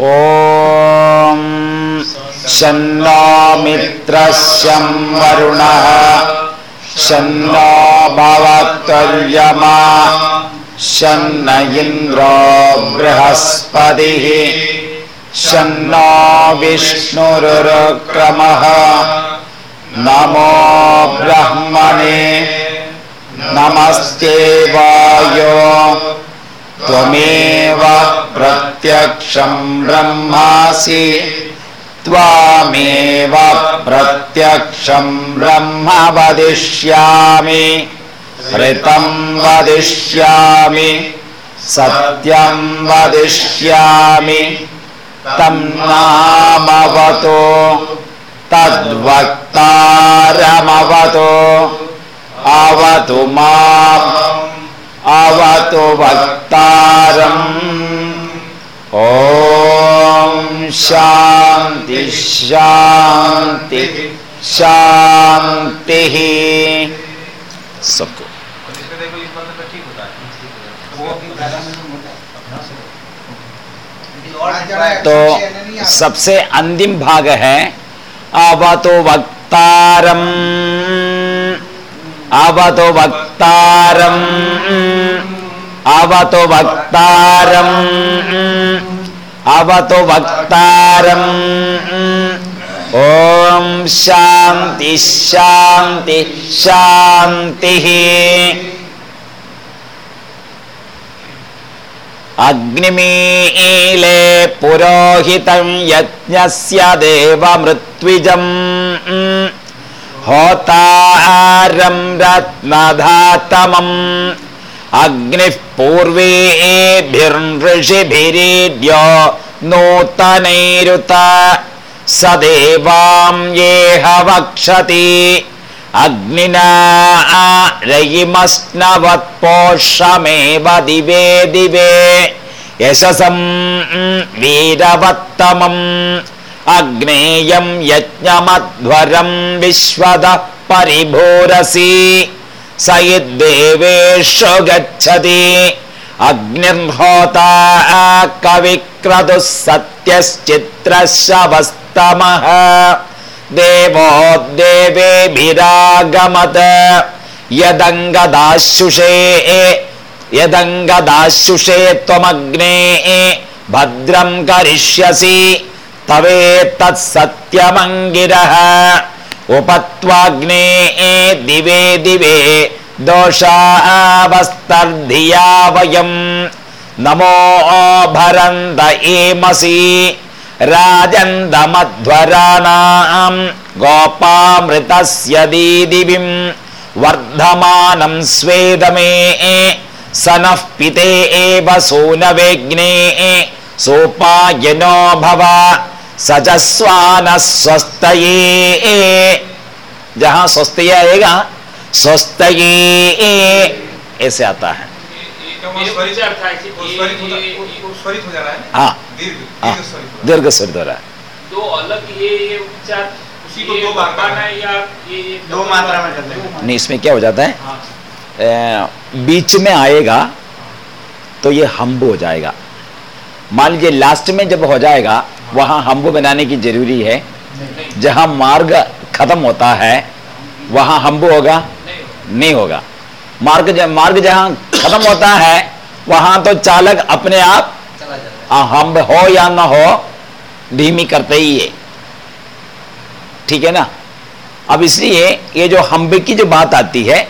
ॐ शन्नो मित्रस्यं वरुणः शन्नो भवत्वर्यमा शन्न इन्द्रो बृहस्पतिः शन्नो विष्णुरुक्रमः नमो ब्रह्मणे नमस्ते वायो त्वमेव प्रत्यक्षं ब्रह्मासि त्वामेव प्रत्यक्षं ब्रह्म वदिष्यामि ऋतं वदिष्यामि सत्यं वदिष्यामि तं नामवतो तद्वक्तारमवतो अवतु माम् अवतु वक्तारम् ॐ शांति शांति शान्तिः। सबको। तो सबसे अंतिम भाग है अवतो वक्तारम अवतो वक्तारम। अवतो वक्तारम अवतो वक्तारम ओम शांति शांति शांति अग्निमीले पुरोहितं यज्ञस्य देवमृत्विजम् होतारं रत्नधातमम् अग्निः पूर्वेभिर्षिभिरीड्यो नूतनैरुत स देवां येह वक्षति। अग्निना रयिमस्नवत्पोषमेव दिवे दिवे। यशसं वीरवत्तमम्। अग्नेयं यज्ञमध्वरं विश्वदः परिभूरसि स यद्देवेषु गच्छति। अग्निर्होता कविक्रतुः सत्यश्चित्रशवस्तमः देवो देवेभिरागमत यदङ्गदाशुषे यदङ्गदाशुषे त्वमग्ने भद्रं करिष्यसि। तवेतत्सत्यमङ्गिरः उपत्वाग्ने दिवे दिवे दोषावस्तर्धिया वयम्। नमो भरन्त एमसि राजन्दमध्वराणाम् गोपामृतस्य दीदिविम् वर्धमानं स्वेदमे स नः पिते एव सूनवेग्ने सोपायनो भव सजस्वान स्वस्तये जहाँ स्वस्तये आएगा स्वस्तये ऐसे आता है। हो। है। हाँ दीर्घ हाँ दीर्घ स्वरित हो हो रहा है। दो अलग ये ये उच्चार उसी को दो बार करना है। या ये ये दो मात्रा में करते हैं नहीं इसमें क्या हो जाता है? हाँ। बीच में आएगा तो ये हम्ब हो जाएगा। मान लीजिए लास्ट में जब हो जाएगा वहाँ हम्बु बनाने की ज़रूरी है। जहाँ मार्ग खत्म होता है वहाँ हम्बु होगा नहीं होगा। मार्ग जब मार्ग जहाँ खत्म होता है वहाँ तो चालक अपने आप हाँ, हम हो या ना हो धीमी करते ही है। ठीक है ना? अब इसलिए ये जो हम्बे की जो बात आती है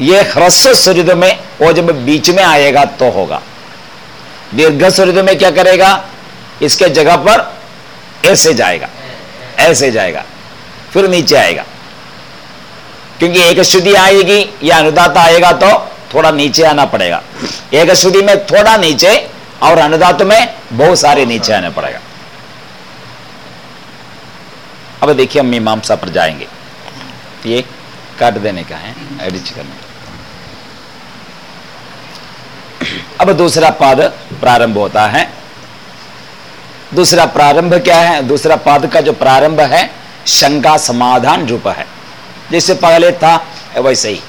ये ह्रस्व सूर्य में वो जब बीच में आएगा तो होगा। दीर्घ स्वरित में क्या करेगा? इसके जगह पर ऐसे जाएगा ऐसे जाएगा, फिर नीचे आएगा। क्योंकि एक श्रुति आएगी, या अनुदात आएगा तो थोड़ा नीचे आना पड़ेगा। एक श्रुति में थोड़ा नीचे और अनुदात में बहुत सारे नीचे आना पड़ेगा। अब देखिए हम मीमांसा पर जाएँगे। ये काट देने का है एडिट करने का। अब दूसरा पद प्रारंभ होता है। दूसरा प्रारंभ क्या है? दूसरा पद का जो प्रारंभ है शंका समाधान रूप है। जैसे पहले था वैसे ही।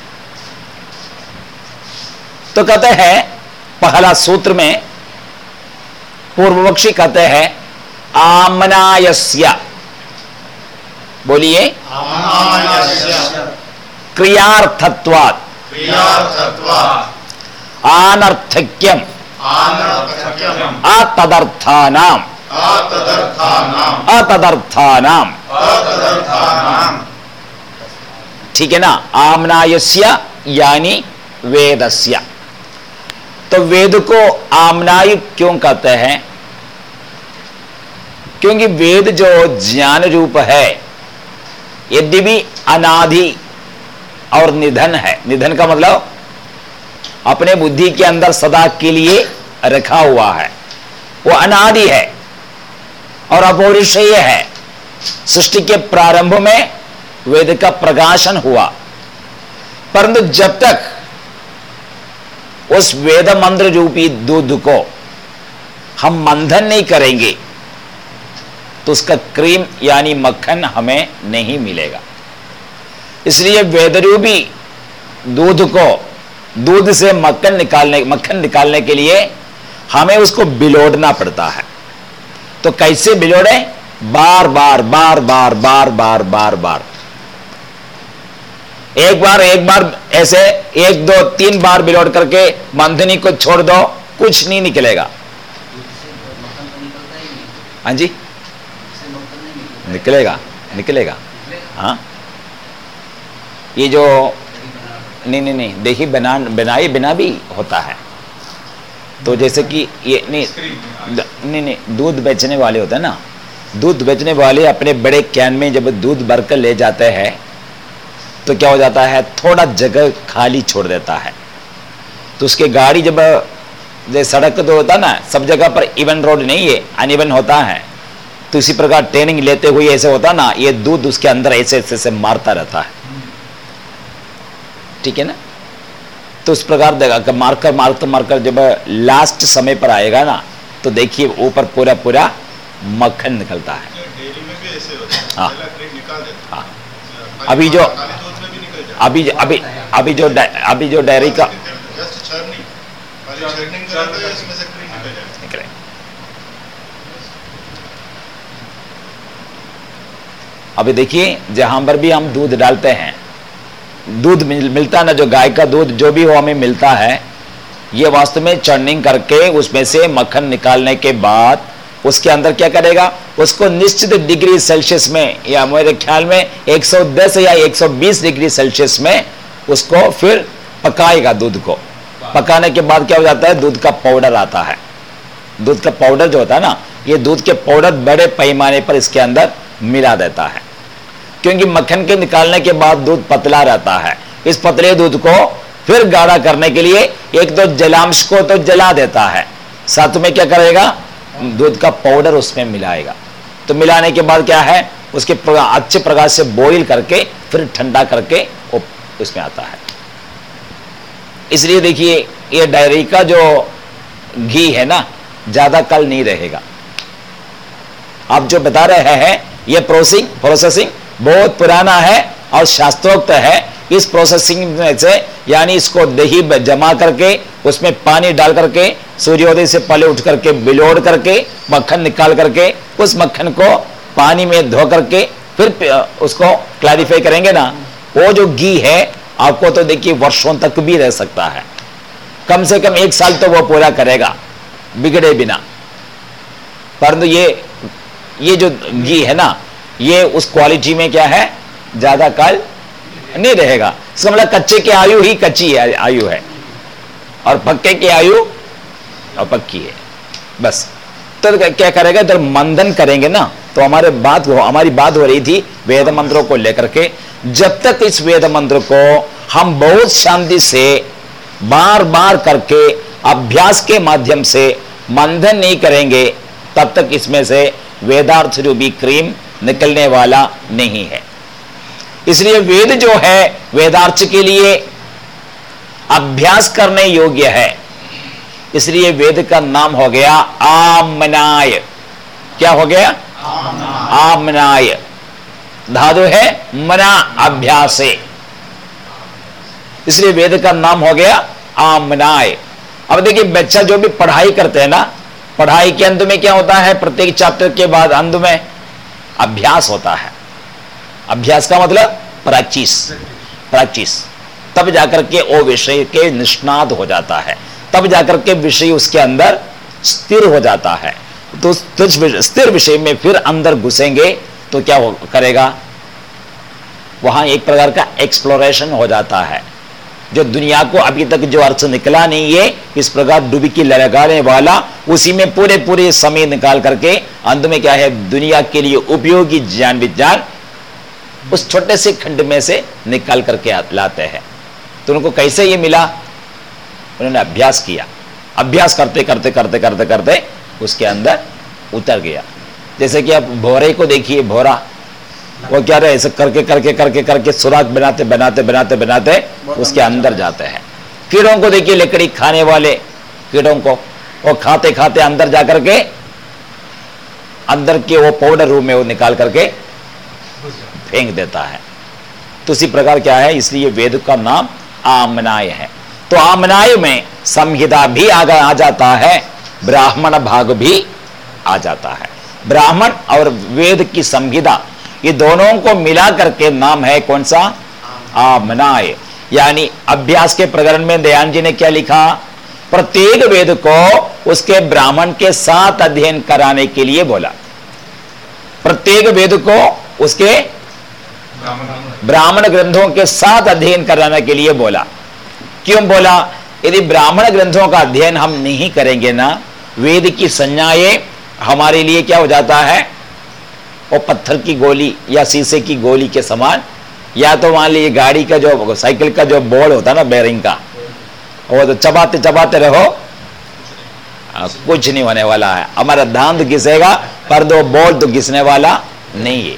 तो कहते हैं पहला सूत्र में पूर्वपक्षी कहते हैं आमनायस्य। बोलिए। आमनायस्य। क्रियार्थत्वात्। क्रियार्थत्वात्। आनर्थक्यम। आनर्थक्यम्। अतदर्थानाम ठीक है ना? आमनायस्य यानी वेदस्य। तो वेद को आमनाय क्यों कहते हैं? क्योंकि वेद जो ज्ञान रूप है यद्यपि अनादि और निधन है निधन का मतलब अपने बुद्धि के अंदर सदा के लिए रखा हुआ है। वो अनादि है। और अपौरुषेय है। सृष्टि के प्रारंभ में वेद का प्रकाशन हुआ। परंतु जब तक उस वेद मंत्र रूपी दूध को हम मंथन नहीं करेंगे तो उसका क्रीम यानी मक्खन हमें नहीं मिलेगा। इसलिए वेदरूपी दूध को, दूध से मक्खन निकालने मक्खन निकालने के लिए हमें उसको बिलोड़ना पड़ता है। तो कैसे बिलोड़े बार बार बार बार बार बार बार बार। एक बार एक बार ऐसे एक, दो, तीन बार बिलोड़ करके मंथनी को छोड़ दो, कुछ नहीं निकलेगा। हाँ जी? निकलेगा निकलेगा। हाँ? ये जो, नहीं नहीं नहीं, देखिए, बना बनाए बिना भी होता है। तो जैसे कि ये, नहीं नहीं नहीं, दूध बेचने वाले होते हैं ना। दूध बेचने वाले अपने बड़े कैन में जब दूध भरकर ले जाते हैं तो क्या हो जाता है? थोड़ा जगह खाली छोड़ देता है। तो उसके गाड़ी जब सड़क तो होता ना, सब जगह पर इवन रोड नहीं है अनइवन होता है। तो इसी प्रकार ट्रेनिंग लेते हुए ऐसे होता ना, ये दूध उसके अंदर ऐसे ऐसे ऐसे मारता रहता है। ठीक है ना? तो उस प्रकार देगा मारकर मारकर मारकर जब लास्ट समय पर आएगा ना तो देखिए ऊपर पूरा पूरा मक्खन निकलता है। हाँ। हाँ। अभी जो अभी अभी अभी जो अभी जो डायरी का अभी देखिए जहाँ पर भी हम दूध डालते हैं दूध मिलता ना जो गाय का दूध जो भी हो हमें मिलता है ये वास्तव में चर्निंग करके उसमें से मक्खन निकालने के बाद उसके अंदर क्या करेगा? उसको निश्चित डिग्री सेल्सियस में, या मेरे ख्याल में 110 या 120 डिग्री सेल्सियस में उसको फिर पकाएगा दूध को। पकाने के बाद क्या हो जाता है? दूध का पाउडर आता है। दूध का पाउडर जो होता है ना, ये दूध के पाउडर बड़े पैमाने पर इसके अंदर मिला देता है। क्योंकि मक्खन के निकालने के बाद दूध पतला रहता है। इस पतले दूध को फिर गाढ़ा करने के लिए एक तो जलांश को तो जला देता है। साथ में क्या करेगा? दूध का पाउडर उसमें मिलाएगा। तो मिलाने के बाद क्या है? उसके अच्छे प्रकार से बॉईल करके, फिर ठंडा करके उसमें आता है। इसलिए देखिए, ये डायरी का जो घी है ना, ज़्यादा कल नहीं रहेगा। आप जो बता रहे हैं, ये प्रोसेसिंग प्रोसेसिंग बहुत पुराना है और शास्त्रोक्त है। इस प्रोसेसिंग में से, यानी इसको दही जमा करके, उसमें पानी डाल करके, सूर्योदय से पहले उठ करके, बिलोड़ करके, मक्खन निकाल करके, उस मक्खन को पानी में धो करके, फिर उसको क्लैरिफाई करेंगे ना, वो जो घी है, आपको तो देखिए वर्षों तक भी रह सकता है। कम से कम एक साल तो वो पूरा करेगा, बिगड़े बिना। परंतु ये ये जो घी है ना, ये उस क्वालिटी में क्या है, ज़्यादा काल नहीं रहेगा। इसका मतलब कच्चे की आयु ही कच्ची आयु है। और पक्के की आयु और पक्की है। बस। तो क्या करेगा? जब मंदन करेंगे ना तो हमारे बात हो, हमारी बात हो रही थी वेद मंत्रों को लेकर के। जब तक इस वेद मंत्र को हम बहुत शांति से बार बार करके अभ्यास के माध्यम से मंथन नहीं करेंगे, तब तक इसमें से वेदार्थ रूपी क्रीम निकलने वाला नहीं है। इसलिए वेद जो है, वेदार्थ के लिए अभ्यास करने योग्य है। इसलिए वेद का नाम हो गया आमनाय। क्या हो गया? आमनाय। धातु है मना, अभ्यासे। इसलिए वेद का नाम हो गया आमनाय। अब देखिए, बच्चा जो भी पढ़ाई करते हैं ना, पढ़ाई के अंत में क्या होता है? प्रत्येक चैप्टर के बाद अंत में अभ्यास होता है। अभ्यास का मतलब प्रैक्टिस प्रैक्टिस। तब जाकर के वो विषय के निष्णात हो जाता है। तब जाकर के विषय उसके अंदर स्थिर हो जाता है। तो स्थिर विषय में फिर अंदर घुसेंगे तो क्या हो, करेगा? वहाँ एक प्रकार का एक्सप्लोरेशन हो जाता है। जो दुनिया को अभी तक जो अर्थ निकला नहीं है, इस प्रकार डुबकी लगाने वाला, उसी में पूरे पूरे समय निकाल करके अंत में क्या है? दुनिया के लिए उपयोगी ज्ञान विज्ञान उस छोटे से खंड में से निकाल करके लाते हैं। तो उनको कैसे ये मिला? उन्होंने अभ्यास किया। अभ्यास करते करते करते करते करते उसके अंदर उतर गया। जैसे कि आप भोरे को देखिए भोरा। वो क्या रहे? ऐसे करके करके करके करके सुराग बनाते बनाते बनाते बनाते उसके अंदर जाते हैं। कीड़ों को देखिए लकड़ी खाने वाले कीड़ों को। वो खाते खाते अंदर जाकर के अंदर के वो पाउडर रूम में वो निकाल करके फेंक देता है। तो उसी प्रकार क्या है? इसलिए वेद का नाम आमनाय है। तो आमनाय में संहिता भी आगा आ जाता है, ब्राह्मण भाग भी आ जाता है। ब्राह्मण और वेद की संहिता, ये दोनों को मिला करके नाम है कौन सा? आमनाय। यानी अभ्यास के प्रकरण में दयान जी ने क्या लिखा? प्रत्येक वेद को उसके ब्राह्मण के साथ अध्ययन कराने के लिए बोला। प्रत्येक वेद को उसके ब्राह्मण ग्रंथों के साथ अध्ययन कराने के लिए बोला। क्यों बोला? यदि ब्राह्मण ग्रंथों का अध्ययन हम नहीं करेंगे ना वेद की संज्ञाएँ हमारे लिए क्या हो जाता है? वो पत्थर की गोली या शीशे की गोली के समान या तो मान लीजिए गाड़ी का जो साइकिल का जो बोर्ड होता है ना बेरिंग का वो तो चबाते चबाते रहो। आ, कुछ नहीं होने वाला है। हमारा दांत घिसेगा पर दो बोल तो घिसने वाला नहीं है।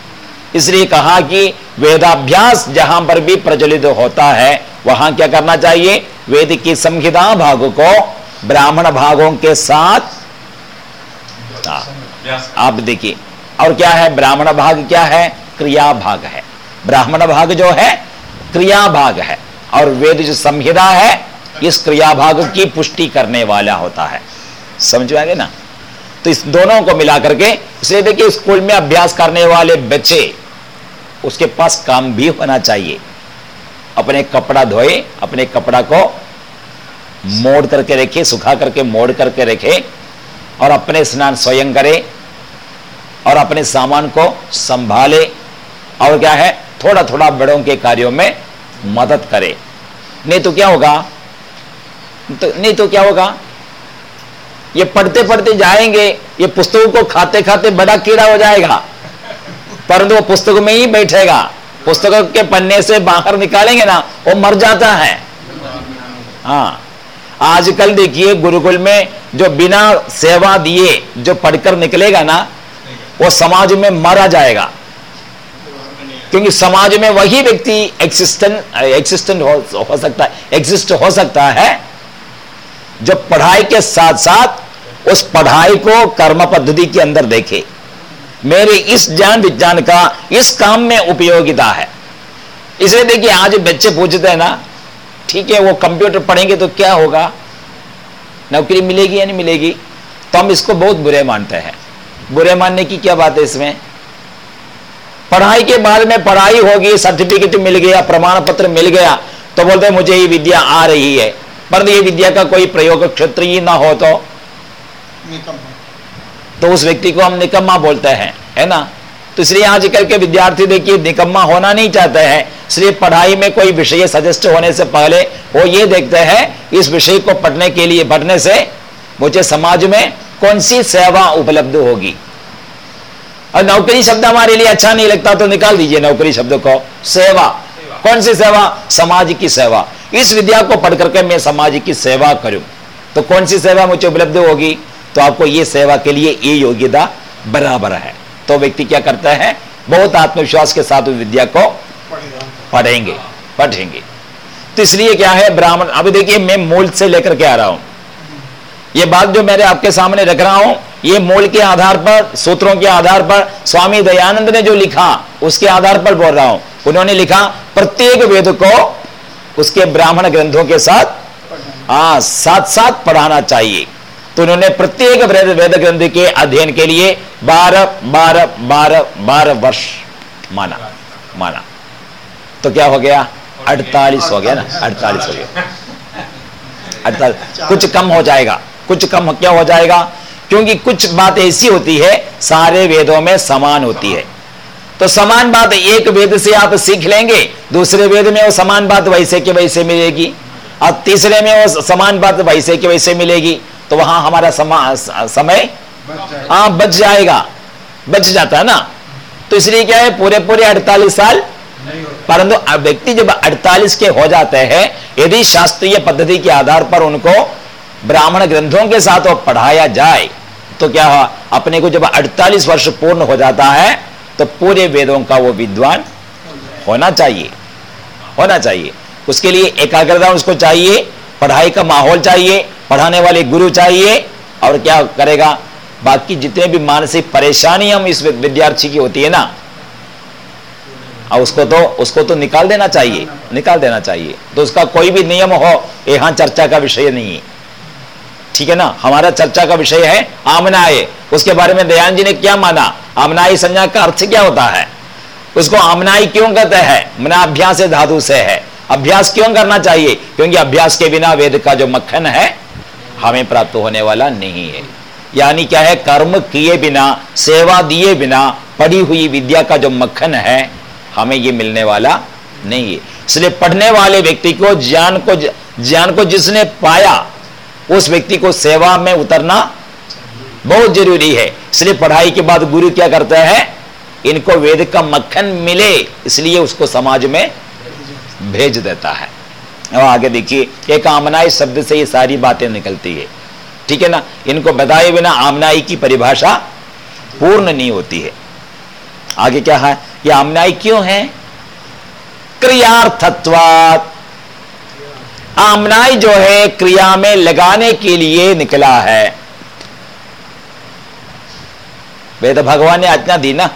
इसलिए कहा कि वेदाभ्यास जहाँ पर भी प्रचलित होता है, वहाँ क्या करना चाहिए? वेद की संहिता भागों को, ब्राह्मण भागों के साथ आप देखिए, और क्या है? ब्राह्मण भाग क्या है? क्रिया भाग है। ब्राह्मण भाग जो है, क्रिया भाग है, और वेद जो संहिता है, इस क्रिया भाग की पुष्टि करने वाला होता है। समझ में आगे ना? तो इस दोनों को मिलाकर के इसलिए देखिए, स्कूल में अभ्यास करने वाले बच्चे उसके पास काम भी होना चाहिए। अपने कपड़ा धोए, अपने कपड़ा को मोड़ करके रखे, सुखा करके, मोड़ करके रखे और अपने स्नान स्वयं करे और अपने सामान को संभाले और क्या है थोड़ा थोड़ा बड़ों के कार्यों में मदद करे। नहीं तो क्या होगा? तो नहीं तो क्या होगा? ये पढ़ते पढ़ते जाएँगे, ये पुस्तकों को खाते खाते बड़ा कीड़ा हो जाएगा। परंतु वो पुस्तक में ही बैठेगा। पुस्तकों के पन्ने से बाहर निकालेंगे ना वो मर जाता है। हाँ। आजकल देखिए गुरुकुल में जो बिना सेवा दिए जो पढ़कर निकलेगा ना वो समाज में मारा जाएगा। क्योंकि समाज में वही व्यक्ति एक्सिस्टेंट एक्सिस्टेंट हो, हो सकता है एग्जिस्ट हो सकता है जो पढ़ाई के साथ साथ उस पढ़ाई को कर्म पद्धति के अंदर देखे। मेरे इस ज्ञान विज्ञान का इस काम में उपयोगिता है। इसलिए देखिए, आज बच्चे पूछते हैं ना, ठीक है, वो कंप्यूटर पढ़ेंगे तो क्या होगा? नौकरी मिलेगी या नहीं मिलेगी? तो हम इसको बहुत बुरे मानते हैं। बुरे मानने की क्या बात है इसमें? पढ़ाई के बाद में पढ़ाई होगी सर्टिफिकेट मिल गया प्रमाण पत्र मिल गया तो बोलते मुझे ये विद्या आ रही है। पर ये विद्या का कोई प्रयोग क्षेत्र ही ना हो तो? तो उस व्यक्ति को हम निकम्मा बोलते हैं, है ना? तो इसलिए आजकल के विद्यार्थी देखिए, निकम्मा होना नहीं चाहते हैं। इसलिए पढ़ाई में कोई विषय सजेस्ट होने से पहले वो ये देखते हैं, इस विषय को पढ़ने के लिए, पढ़ने से मुझे समाज में कौन सी सेवा उपलब्ध होगी? और नौकरी शब्द हमारे लिए अच्छा नहीं लगता तो निकाल दीजिए नौकरी शब्द को। सेवा। कौन सी सेवा? समाज की सेवा। इस विद्या को पढ़ करके मैं समाज की सेवा करूँ। तो कौन सी सेवा मुझे उपलब्ध होगी? तो आपको ये सेवा के लिए ये योग्यता बराबर है। तो व्यक्ति क्या करता है? बहुत आत्मविश्वास के साथ विद्या को पढ़ेंगे पढ़ेंगे। तो इसलिए क्या है, ब्राह्मण, अभी देखिए मैं मूल से लेकर के आ रहा हूँ। ये बात जो मेरे आपके सामने रख रहा हूँ, ये मूल के आधार पर, सूत्रों के आधार पर, स्वामी दयानंद ने जो लिखा, उसके आधार पर बोल रहा हूँ। उन्होंने लिखा, प्रत्येक वेद को उसके ब्राह्मण ग्रंथों के साथ हाँ साथ साथ पढ़ाना चाहिए। तो उन्होंने प्रत्येक वेद वेद ग्रंथ के अध्ययन के लिए बारह बारह बारह बारह वर्ष माना माना। तो क्या हो गया? अड़तालीस हो गया ना? अड़तालीस हो गया। अड़तालीस। कुछ कम हो जाएगा। कुछ कम क्या हो जाएगा? क्योंकि कुछ बात ऐसी होती है, सारे वेदों में समान होती है। तो समान बात एक वेद से आप सीख लेंगे, दूसरे वेद में वो समान बात वैसे के वैसे मिलेगी, और तीसरे में वो समान बात वैसे के वैसे मिलेगी। तो वहाँ हमारा समा, समय हाँ बच जाएगा। बच जाता है ना? तो इसलिए क्या है? पूरे पूरे अड़तालीस साल परंतु व्यक्ति जब 48 के हो जाते हैं यदि शास्त्रीय पद्धति के आधार पर उनको ब्राह्मण ग्रंथों के साथ वो पढ़ाया जाए तो क्या अपने को जब 48 वर्ष पूर्ण हो जाता है तो पूरे वेदों का वो विद्वान होना चाहिए। होना चाहिए। उसके लिए एकाग्रता उसको चाहिए पढ़ाई का माहौल चाहिए पढ़ाने वाले गुरु चाहिए और क्या करेगा? बाकी जितने भी मानसिक परेशानी हम इस विद्यार्थी की होती है ना उसको तो उसको तो निकाल देना चाहिए, निकाल देना चाहिए। तो उसका कोई भी नियम हो यहाँ चर्चा का विषय नहीं है। ठीक है ना? हमारा चर्चा का विषय है, आमनाए। उसके बारे में दयान जी ने क्या माना? आमनाई संज्ञा का अर्थ क्या होता है? उसको आमनाई क्यों कहते हैं? मना अभ्यास धातु से है। अभ्यास क्यों करना चाहिए? क्योंकि अभ्यास के बिना वेद का जो मक्खन है हमें प्राप्त होने वाला नहीं है। यानी क्या है? कर्म किए बिना, सेवा दिए बिना, पढ़ी हुई विद्या का जो मक्खन है, हमें ये मिलने वाला नहीं है। इसलिए पढ़ने वाले व्यक्ति को, ज्ञान को ज्ञान को जिसने पाया, उस व्यक्ति को सेवा में उतरना बहुत ज़रूरी है। इसलिए पढ़ाई के बाद गुरु क्या करते हैं? इनको वेद का मक्खन मिले, इसलिए उसको समाज में भेज देता है। और आगे देखिए, एक आमनाई शब्द से ये सारी बातें निकलती है। ठीक है ना? इनको बताए बिना आमनाई की परिभाषा पूर्ण नहीं होती है। आगे क्या है? ये आमनाई क्यों है? क्रियार्थत्वात। आमनाई जो है, क्रिया में लगाने के लिए निकला है। वेद भगवान ने आज्ञा दी ना?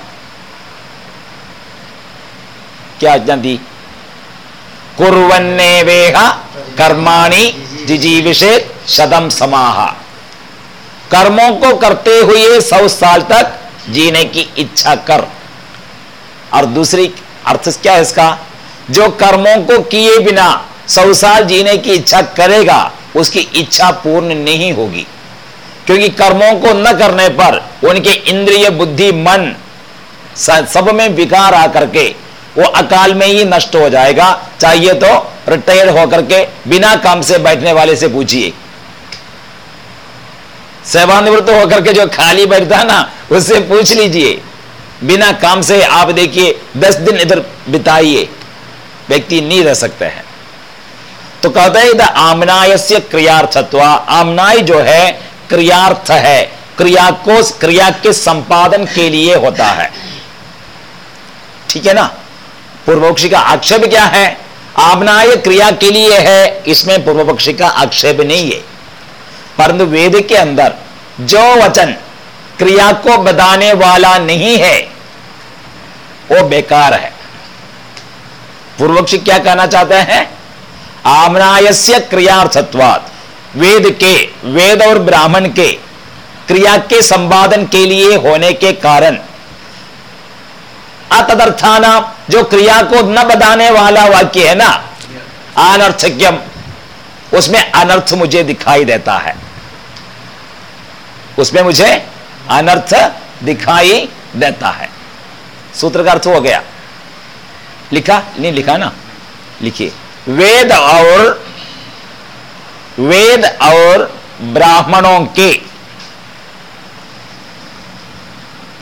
क्या आज्ञा दी? कुरन्ने वेह कर्माणी जिजीविषे शतम समाह। कर्मों को करते हुए सौ साल तक जीने की इच्छा कर। और दूसरी अर्थ क्या है इसका? जो कर्मों को किए बिना सौ साल जीने की इच्छा करेगा, उसकी इच्छा पूर्ण नहीं होगी। क्योंकि कर्मों को न करने पर उनके इंद्रिय बुद्धि मन सब में विकार आकर के वो अकाल में ही नष्ट हो जाएगा। चाहिए तो रिटायर्ड होकर के बिना काम से बैठने वाले से पूछिए। सेवानिवृत्त होकर के जो खाली बैठता ना, उससे पूछ लीजिए। बिना काम से आप देखिए, दस दिन इधर बिताइए। व्यक्ति नहीं रह सकते हैं। तो कहते हैं, इधर आमनाय क्रियार्थत्व। आमनाय जो है, क्रियार्थ है। क्रिया को, क्रिया के संपादन के लिए होता है। ठीक है ना? पूर्व पक्षी का आक्षेप क्या है? आमनाय क्रिया के लिए है, इसमें पूर्व पक्षी का आक्षेप नहीं है। परंतु वेद के अंदर जो वचन क्रिया को बताने वाला नहीं है, वो बेकार है। पूर्वक्षी क्या कहना चाहते हैं? आमनायस्य क्रियार्थत्वात, वेद के, वेद और ब्राह्मण के क्रिया के संपादन के लिए होने के कारण अतदर्थाना जो क्रिया को न बताने वाला वाक्य है ना? अनर्थक्यम उसमें अनर्थ मुझे दिखाई देता है। उसमें मुझे अनर्थ दिखाई देता है। सूत्र का अर्थ हो गया। लिखा? नहीं लिखा ना? लिखिए। वेद और वेद और ब्राह्मणों के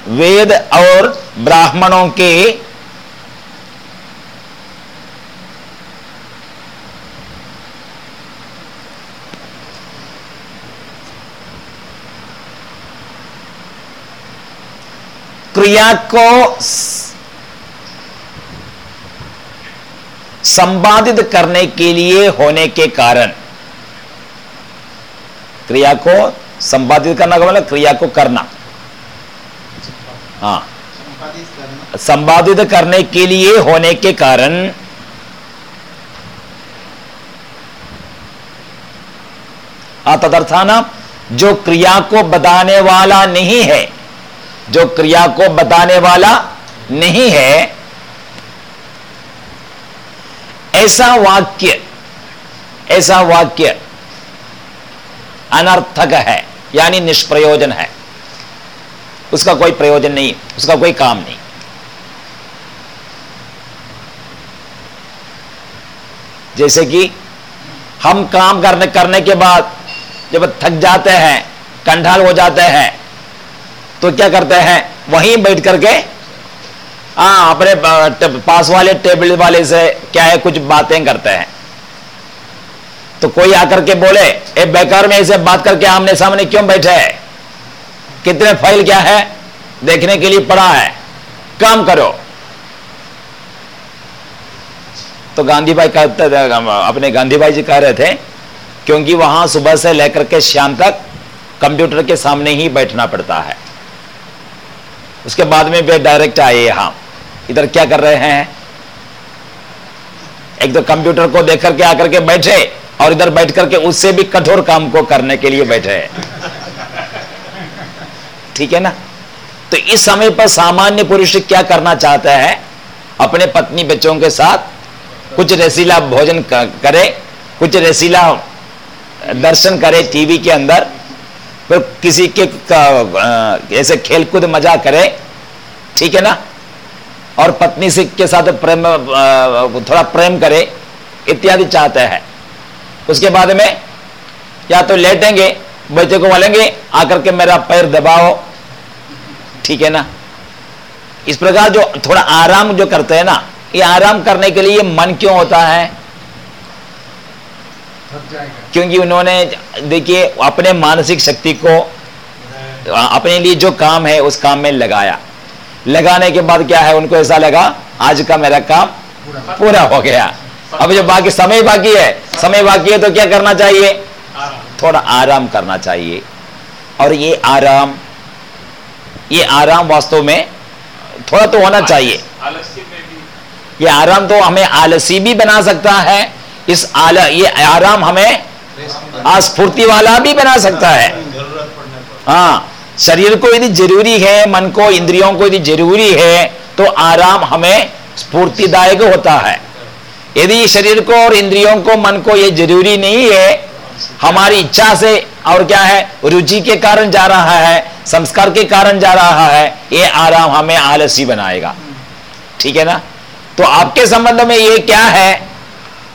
वेद और ब्राह्मणों के क्रिया को संपादित करने के लिए होने के कारण। क्रिया को संपादित करना का मतलब क्रिया को करना। हाँ। संपादित करने। के लिए होने के कारण तदर्थाना जो क्रिया को बताने वाला नहीं है जो क्रिया को बताने वाला नहीं है ऐसा वाक्य ऐसा वाक्य अनर्थक है यानी निष्प्रयोजन है। उसका कोई प्रयोजन नहीं, उसका कोई काम नहीं। जैसे कि हम काम करने करने के बाद जब थक जाते हैं, कंठाल हो जाते हैं तो क्या करते हैं? वहीं बैठ करके हाँ अपने पास वाले टेबल वाले से क्या है, कुछ बातें करते हैं। तो कोई आकर के बोले, ए, बेकार में ऐसे बात करके आमने सामने क्यों बैठे? है कितने फ़ाइल क्या है, देखने के लिए पड़ा है। काम करो। तो गांधी भाई कहते थे अपने गांधी भाई जी कह रहे थे, क्योंकि वहाँ सुबह से लेकर के शाम तक कंप्यूटर के सामने ही बैठना पड़ता है। उसके बाद में वे डायरेक्ट आए यहाँ। इधर क्या कर रहे हैं? एक तो कंप्यूटर को देख करके आकर के बैठे और इधर बैठ करके उससे भी कठोर काम को करने के लिए बैठे। ठीक है ना? तो इस समय पर सामान्य पुरुष क्या करना चाहता है? अपने पत्नी बच्चों के साथ कुछ रसीला भोजन करे, कुछ रसीला दर्शन करे टीवी के अंदर, फिर किसी के ऐसे खेलकूद मज़ा करे, ठीक है ना? और पत्नी से के साथ प्रेम थोड़ा प्रेम करे, इत्यादि चाहते हैं। उसके बाद में, या तो लेटेंगे, बच्चे को बोलेंगे, आकर के मेरा पैर दबाओ ठीक है ना? इस प्रकार जो थोड़ा आराम जो करते हैं ना ये आराम करने के लिए मन क्यों होता है? क्योंकि उन्होंने देखिए अपने मानसिक शक्ति को अपने लिए जो काम है उस काम में लगाया। लगाने के बाद क्या है उनको ऐसा लगा आज का मेरा काम पूरा। हो गया। अब जो बाकी समय बाकी है समय बाकी है तो क्या करना चाहिए? थोड़ा आराम करना चाहिए। और ये आराम ये आराम वास्तव में थोड़ा तो होना चाहिए। ये आराम तो हमें आलसी भी बना सकता है, इस आल, ये आराम हमें आस्फूर्ति वाला भी बना सकता है। हाँ शरीर को यदि ज़रूरी है, मन को, इंद्रियों को यदि ज़रूरी है तो आराम हमें स्फूर्तिदायक होता है। यदि शरीर को और इंद्रियों को, मन को ये ज़रूरी नहीं है, हमारी इच्छा से और क्या है? रुचि के कारण जा रहा है, संस्कार के कारण जा रहा है, ये आराम हमें आलसी बनाएगा। ठीक है ना? तो आपके संबंध में ये क्या है?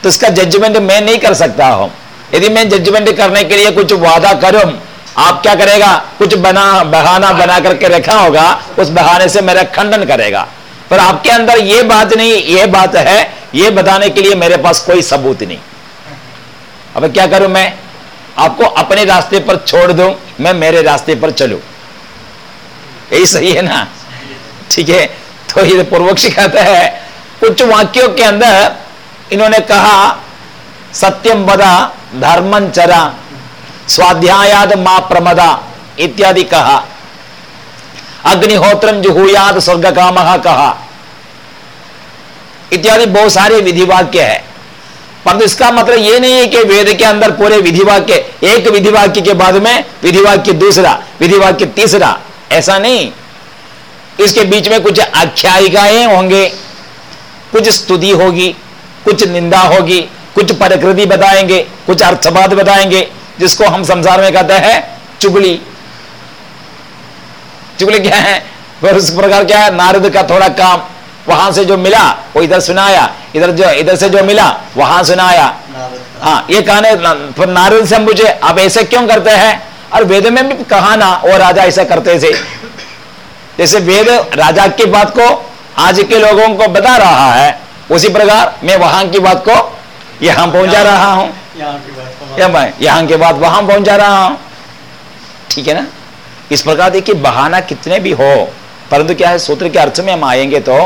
तो इसका जजमेंट मैं नहीं कर सकता हूँ। यदि मैं जजमेंट करने के लिए कुछ वादा करूँ, आप क्या करेगा? कुछ बना, बहाना बना करके रखा होगा, उस बहाने से मेरा खंडन करेगा। पर आपके अंदर ये बात नहीं, ये बात है, ये बताने के लिए मेरे पास कोई सबूत नहीं। अब क्या करूँ मैं? आपको अपने रास्ते पर छोड़ दो, मैं मेरे रास्ते पर चलू। यही सही है ना? ठीक है? तो ये पूर्वक्षी कहता है। कुछ वाक्यों के अंदर इन्होंने कहा सत्यम बदा धर्मन चरा, स्वाध्यायाद माँ प्रमदा, इत्यादि कहा। अग्निहोत्रम जुहुयाद स्वर्ग काम कहा। इत्यादि बहुत सारे विधि वाक्य है। परंतु इसका मतलब ये नहीं है कि वेद के अंदर पूरे विधि वाक्य एक विधि वाक्य के बाद में विधि वाक्य दूसरा विधि वाक्य तीसरा, ऐसा नहीं। इसके बीच में कुछ आख्यायिकाएँ होंगे, कुछ स्तुति होगी, कुछ निंदा होगी, कुछ प्रकृति बताएँगे, कुछ अर्थवाद बताएँगे, जिसको हम संसार में कहते हैं चुगली। चुगली क्या है? फिर उस प्रकार क्या है? नारद का थोड़ा काम वहाँ से जो मिला वो इधर सुनाया इधर जो इधर से जो मिला वहाँ सुनाया। हाँ ये कहने फिर नारद से हम पूछे आप ऐसे क्यों करते हैं? और वेद में भी कहा ना वो राजा ऐसा करते थे। जैसे वेद राजा की बात को आज के लोगों को बता रहा है उसी प्रकार मैं वहाँ की बात को यहाँ पहुँचा रहा हूँ। यहाँ के बाद वहाँ पहुँचा रहा हूँ। ठीक है ना? इस प्रकार देखिए बहाना कितने भी हो परंतु क्या है सूत्र के अर्थ में हम आएँगे तो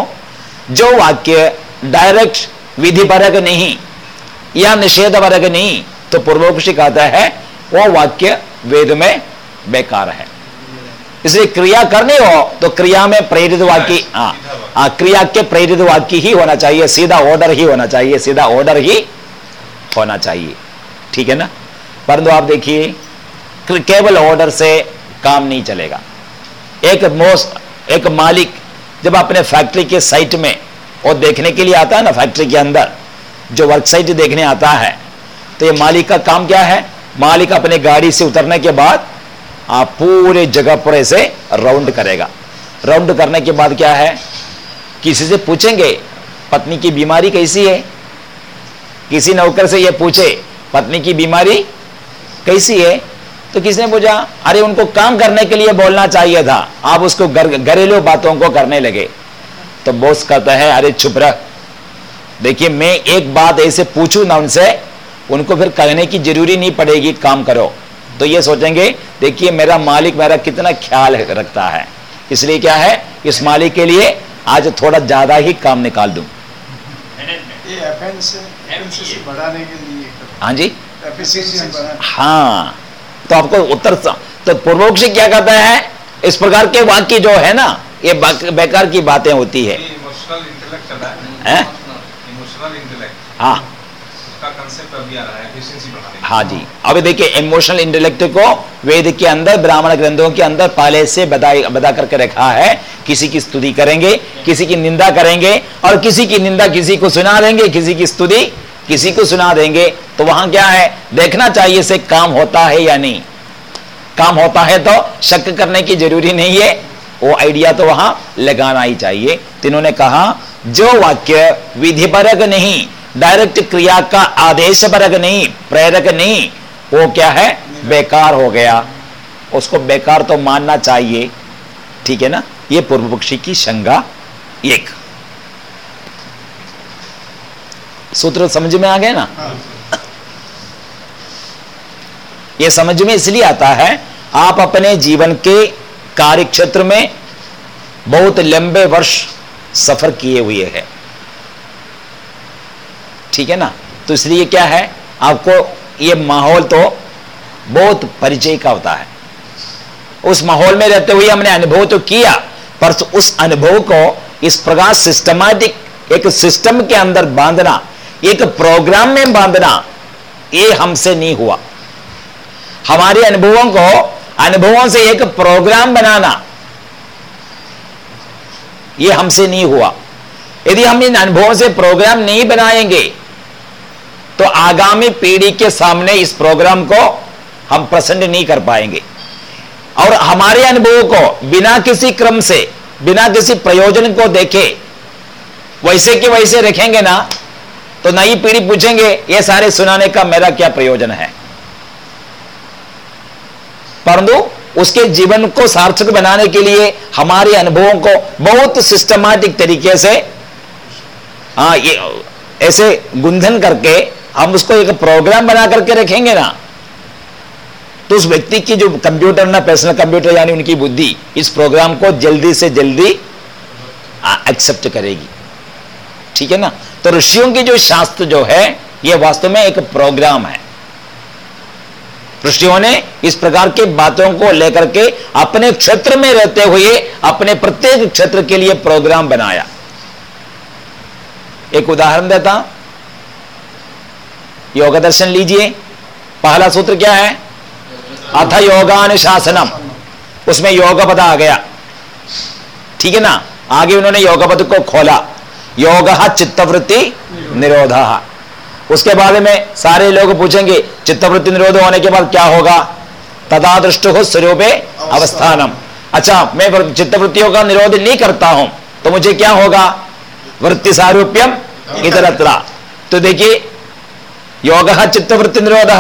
जो वाक्य डायरेक्ट विधि परक नहीं या निषेध परक नहीं तो पूर्वोक्षी कहता है वो वाक्य वेद में बेकार है। इसलिए क्रिया करनी हो तो क्रिया में प्रेरित वाक्य हाँ हाँ क्रिया के प्रेरित वाक्य ही होना चाहिए सीधा ऑर्डर ही होना चाहिए सीधा ऑर्डर ही होना चाहिए। ठीक है ना? परंतु आप देखिए केवल ऑर्डर से काम नहीं चलेगा। एक मोस्ट एक मालिक जब अपने फैक्ट्री के साइट में और देखने के लिए आता है ना, फैक्ट्री के अंदर, जो वर्क साइट देखने आता है तो ये मालिक का काम क्या है? मालिक अपने गाड़ी से उतरने के बाद, आप पूरे जगह पर ऐसे राउंड करेगा। राउंड करने के बाद क्या है? किसी से पूछेंगे, पत्नी की बीमारी कैसी है? किसी नौकर से ये पूछे, पत्नी की बीमारी कैसी है? तो किसने पूछा? अरे उनको काम करने के लिए बोलना चाहिए था। आप उसको घरेलू बातों को करने लगे। तो बॉस कहता है अरे चुप रह। देखिए मैं एक बात ऐसे पूछूँ ना उनसे उनको फिर कहने की ज़रूरी नहीं पड़ेगी काम करो। तो ये सोचेंगे देखिए मेरा मालिक मेरा कितना ख्याल रखता है। इसलिए क्या है? इस मालिक के लिए आज थोड़ा ज़्यादा ही काम निकाल दूँ। हाँ जी। हाँ। तो आपको उत्तर तो पूर्वोक्ष क्या कहता है? इस प्रकार के वाक्य जो है ना ये बेकार की बातें होती है। हैं? है? हाँ। है हाँ जी। अभी देखिए इमोशनल इंटेलेक्ट को वेद के अंदर ब्राह्मण ग्रंथों के अंदर पहले से बताई बता करके रखा है। किसी की स्तुति करेंगे किसी की निंदा करेंगे और किसी की निंदा किसी को सुना देंगे किसी की स्तुति किसी को सुना देंगे तो वहाँ क्या है? देखना चाहिए से काम होता है या नहीं। काम होता है तो शक करने की ज़रूरी नहीं है। वो आइडिया तो वहाँ लगाना ही चाहिए। तीनों ने कहा, जो वाक्य विधि विधिपरक नहीं डायरेक्ट क्रिया का आदेश परक नहीं, प्रेरक नहीं, वो क्या है? बेकार हो गया। उसको बेकार तो मानना चाहिए। ठीक है ना? ये पूर्व पक्षी की शंगा एक। सूत्र समझ में आ गए ना? ये समझ में इसलिए आता है, आप अपने जीवन के कार्य क्षेत्र में बहुत लंबे वर्ष सफ़र किए हुए हैं। ठीक है ना? तो इसलिए क्या है? आपको ये माहौल तो बहुत परिचय का होता है। उस माहौल में रहते हुए हमने अनुभव तो किया, पर उस अनुभव को इस प्रकार सिस्टमैटिक एक सिस्टम के अंदर बांधना एक प्रोग्राम में बांधना, ये हमसे नहीं हुआ। हमारे अनुभवों को, अनुभवों से एक प्रोग्राम बनाना, ये हमसे नहीं हुआ। यदि हम इन अनुभवों से प्रोग्राम नहीं बनाएँगे तो आगामी पीढ़ी के सामने इस प्रोग्राम को हम प्रसन्न नहीं कर पाएँगे। और हमारे अनुभवों को, बिना किसी क्रम से, बिना किसी प्रयोजन को देखे, वैसे के वैसे रखेंगे ना तो नई पीढ़ी पूछेंगे, ये सारे सुनाने का मेरा क्या प्रयोजन है? परंतु उसके जीवन को सार्थक बनाने के लिए हमारे अनुभवों को बहुत सिस्टमैटिक तरीके से हाँ ये ऐसे गुंधन करके हम उसको एक प्रोग्राम बना करके रखेंगे ना तो उस व्यक्ति की जो कंप्यूटर ना पर्सनल कंप्यूटर यानी उनकी बुद्धि, इस प्रोग्राम को जल्दी से जल्दी एक्सेप्ट करेगी। ठीक है ना? तो ऋषियों की जो शास्त्र जो है यह वास्तव में एक प्रोग्राम है। ऋषियों ने इस प्रकार के बातों को लेकर के अपने क्षेत्र में रहते हुए अपने प्रत्येक क्षेत्र के लिए प्रोग्राम बनाया। एक उदाहरण देता योग दर्शन लीजिए। पहला सूत्र क्या है? अथ योगानुशासनम। उसमें योग पद आ गया। ठीक है ना? आगे उन्होंने योग पद को खोला। योग चित्तवृत्ति निरोध। उसके बाद में सारे लोग पूछेंगे, चित्तवृत्ति निरोध होने के बाद क्या होगा? तदा दृष्ट हो स्वरूपे अवस्थानम अच्छा मैं चित्तवृत्तियों का निरोध नहीं करता हूँ तो मुझे क्या होगा? वृत्ति सारूप्यम इतरत्र। तो देखिए, योग चित्तवृत्ति निरोध।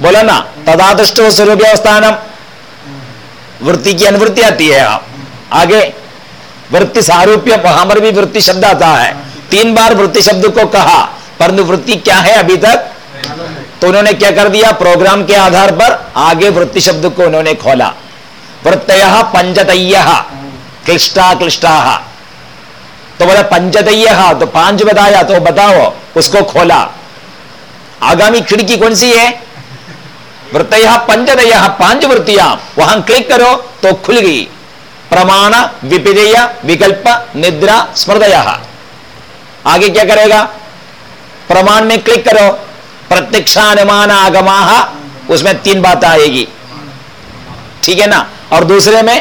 बोला ना तदा तदादृष्ट स्वरूप अवस्थानम वृत्ति की अनुवृत्ति आती है आगे वृत्ति सारूप्य वहाँ भी वृत्ति शब्द आता है। तीन बार वृत्ति शब्द को कहा, परंतु वृत्ति क्या है अभी तक? तो उन्होंने क्या कर दिया? प्रोग्राम के आधार पर आगे वृत्ति शब्द को उन्होंने खोला। वृत्तय पंचतय क्लिष्टा क्लिष्टा। तो बोला पंचतय तो पाँच बताया तो बताओ, उसको खोला। आगामी खिड़की कौन सी है? वृत्तय पंचदय पाँच वृत्तियाँ। वहाँ क्लिक करो तो खुल गई। प्रमाण विपिदेय विकल्प निद्रा स्मृदय आगे क्या करेगा प्रमाण में क्लिक करो प्रत्यक्षानुमान आगमा उसमें तीन बात आएगी ठीक है ना और दूसरे में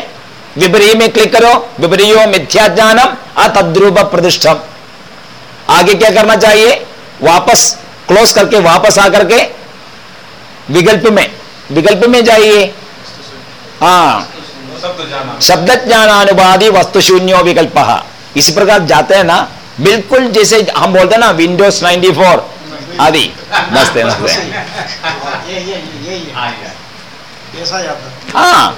विपरीय में क्लिक करो विपरीयो मिथ्या ज्ञानम अतद्रुप प्रतिष्ठम आगे क्या करना चाहिए वापस क्लोज करके वापस आकर के विकल्प में विकल्प में जाइए हाँ शब्द ज्ञानानुवादी वस्तु शून्यो विकल्प। इसी प्रकार जाते हैं ना बिल्कुल जैसे हम बोलते हैं ना विंडोज़ 94 आदि। मस्त है मस्त है ये ये ये ये। आ गया ऐसा जाता है। हाँ।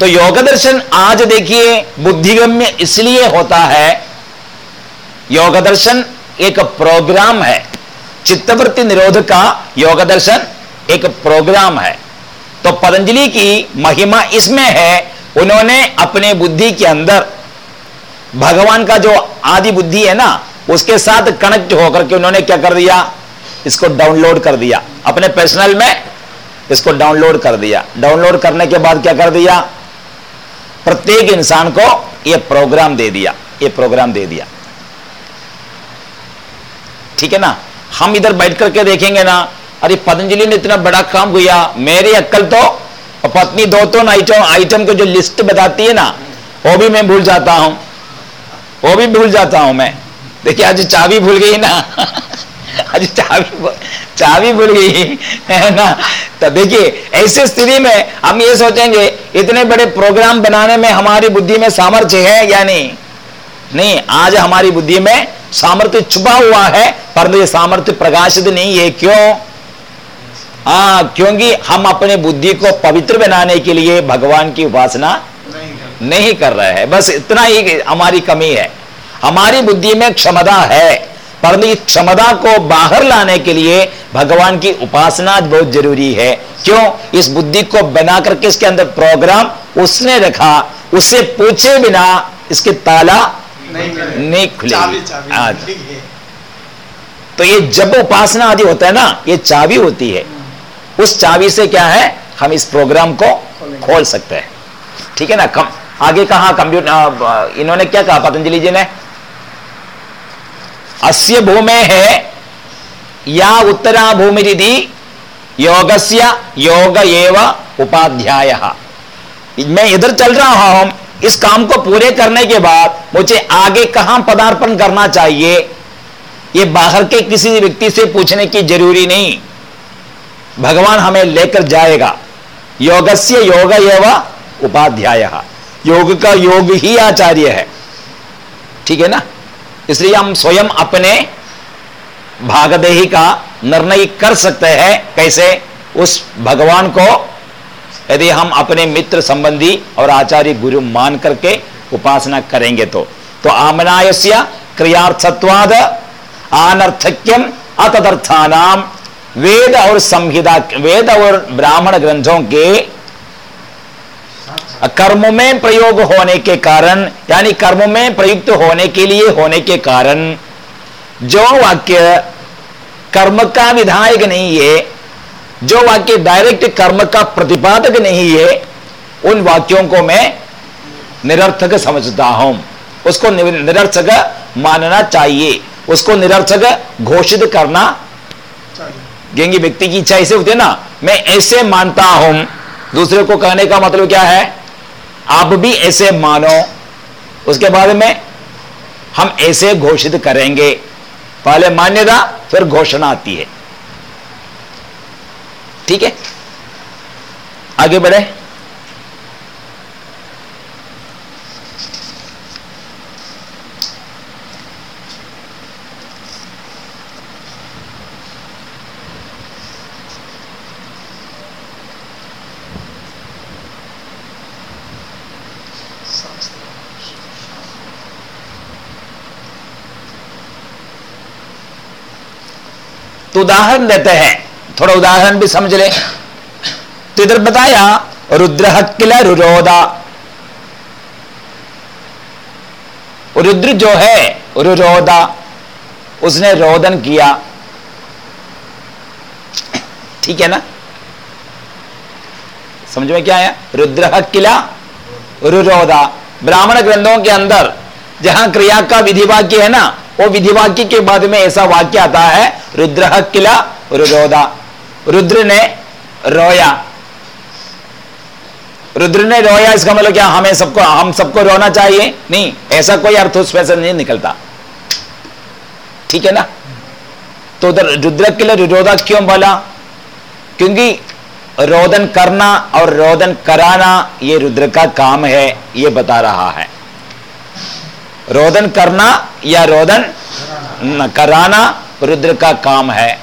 तो योग दर्शन आज देखिए बुद्धिगम्य इसलिए होता है योग दर्शन एक प्रोग्राम है। चित्तवृत्ति निरोध का योग दर्शन एक प्रोग्राम है। तो पतंजलि की महिमा इसमें है, उन्होंने अपने बुद्धि के अंदर, भगवान का जो आदि बुद्धि है ना, उसके साथ कनेक्ट होकर के उन्होंने क्या कर दिया? इसको डाउनलोड कर दिया। अपने पर्सनल में इसको डाउनलोड कर दिया। डाउनलोड करने के बाद क्या कर दिया? प्रत्येक इंसान को यह प्रोग्राम दे दिया। ये प्रोग्राम दे दिया। ठीक है ना? हम इधर बैठ करके देखेंगे ना अरे पतंजलि ने इतना बड़ा काम किया। मेरी अक्कल तो पत्नी दो तो आइटम आइटम की जो लिस्ट बताती है ना, वो भी मैं भूल जाता हूँ। वो भी भूल जाता हूँ मैं। देखिए, आज चाबी भूल गई ना। आज चाबी चाबी भूल गई, है ना? तो देखिए, ऐसी स्थिति में हम ये सोचेंगे, इतने बड़े प्रोग्राम बनाने में हमारी बुद्धि में सामर्थ्य है या नहीं? नहीं, आज हमारी बुद्धि में सामर्थ्य छुपा हुआ है, परंतु ये सामर्थ्य प्रकाशित नहीं है। क्यों? हाँ क्योंकि हम अपने बुद्धि को पवित्र बनाने के लिए भगवान की उपासना नहीं कर नहीं कर रहे हैं। बस इतना ही हमारी कमी है। हमारी बुद्धि में क्षमता है। परंतु इस क्षमता को बाहर लाने के लिए भगवान की उपासना बहुत ज़रूरी है। क्यों? इस बुद्धि को बना करके इसके अंदर प्रोग्राम उसने रखा। उससे पूछे बिना इसके ताला नहीं नहीं खुलेगी। है। तो ये जब उपासना आदि होता है ना ये चाबी होती है। उस चाबी से क्या है? हम इस प्रोग्राम को खोल सकते हैं। ठीक है ना? कम, आगे कहा? कंप्यूटर इन्होंने क्या कहा? पतंजलि जी ने? अस्य भूमे है, या उत्तरा भूमिरिधि योगस्य योग एव उपाध्याय। मैं इधर चल रहा हूँ। इस काम को पूरे करने के बाद मुझे आगे कहाँ पदार्पण करना चाहिए? ये बाहर के किसी व्यक्ति से पूछने की ज़रूरी नहीं। भगवान हमें लेकर जाएगा। योगस्य योग एवं उपाध्याय। योग का योग ही आचार्य है। ठीक है ना? इसलिए हम स्वयं अपने भागदेही का निर्णय कर सकते हैं, कैसे? उस भगवान को यदि हम अपने मित्र संबंधी और आचार्य गुरु मान करके उपासना करेंगे तो। तो आमनायस्य क्रियार्थत्वाद अनर्थक्यम अतदर्थानाम वेद और संहिता, वेद और ब्राह्मण ग्रंथों के कर्म में प्रयोग होने के कारण, यानी कर्म में प्रयुक्त होने के लिए होने के कारण, जो वाक्य कर्म का विधायक नहीं है, जो वाक्य डायरेक्ट कर्म का प्रतिपादक नहीं है, उन वाक्यों को मैं निरर्थक समझता हूँ। उसको निरर्थक मानना चाहिए। उसको निरर्थक घोषित करना क्योंकि व्यक्ति की इच्छा ऐसे होती है ना, मैं ऐसे मानता हूँ। दूसरे को कहने का मतलब क्या है? आप भी ऐसे मानो। उसके बाद में हम ऐसे घोषित करेंगे। पहले मान्यता, फिर घोषणा आती है। ठीक है? आगे बढ़े। उदाहरण देते हैं। थोड़ा उदाहरण भी समझ ले। तो इधर बताया, रुद्र किला रुरोदा। रुद्र जो है, रुरोदा, उसने रोदन किया। ठीक है ना? समझ में क्या आया? रुद्र किला रुरोदा। ब्राह्मण ग्रंथों के अंदर, जहाँ क्रिया का विधि वाक्य है ना वो विधि वाक्य के बाद में ऐसा वाक्य आता है, रुद्र किला रुरोदा रुद्र ने रोया। रुद्र ने रोया, इसका मतलब क्या? हमें सबको, हम सबको रोना चाहिए? नहीं, ऐसा कोई अर्थ उसमें से नहीं निकलता। ठीक है ना? तो उधर रुद्र किला लिए रोदा क्यों बोला? क्योंकि रोदन करना और रोदन कराना, ये रुद्र का काम है, ये बता रहा है। रोदन करना या रोदन कराना रुद्र का काम है।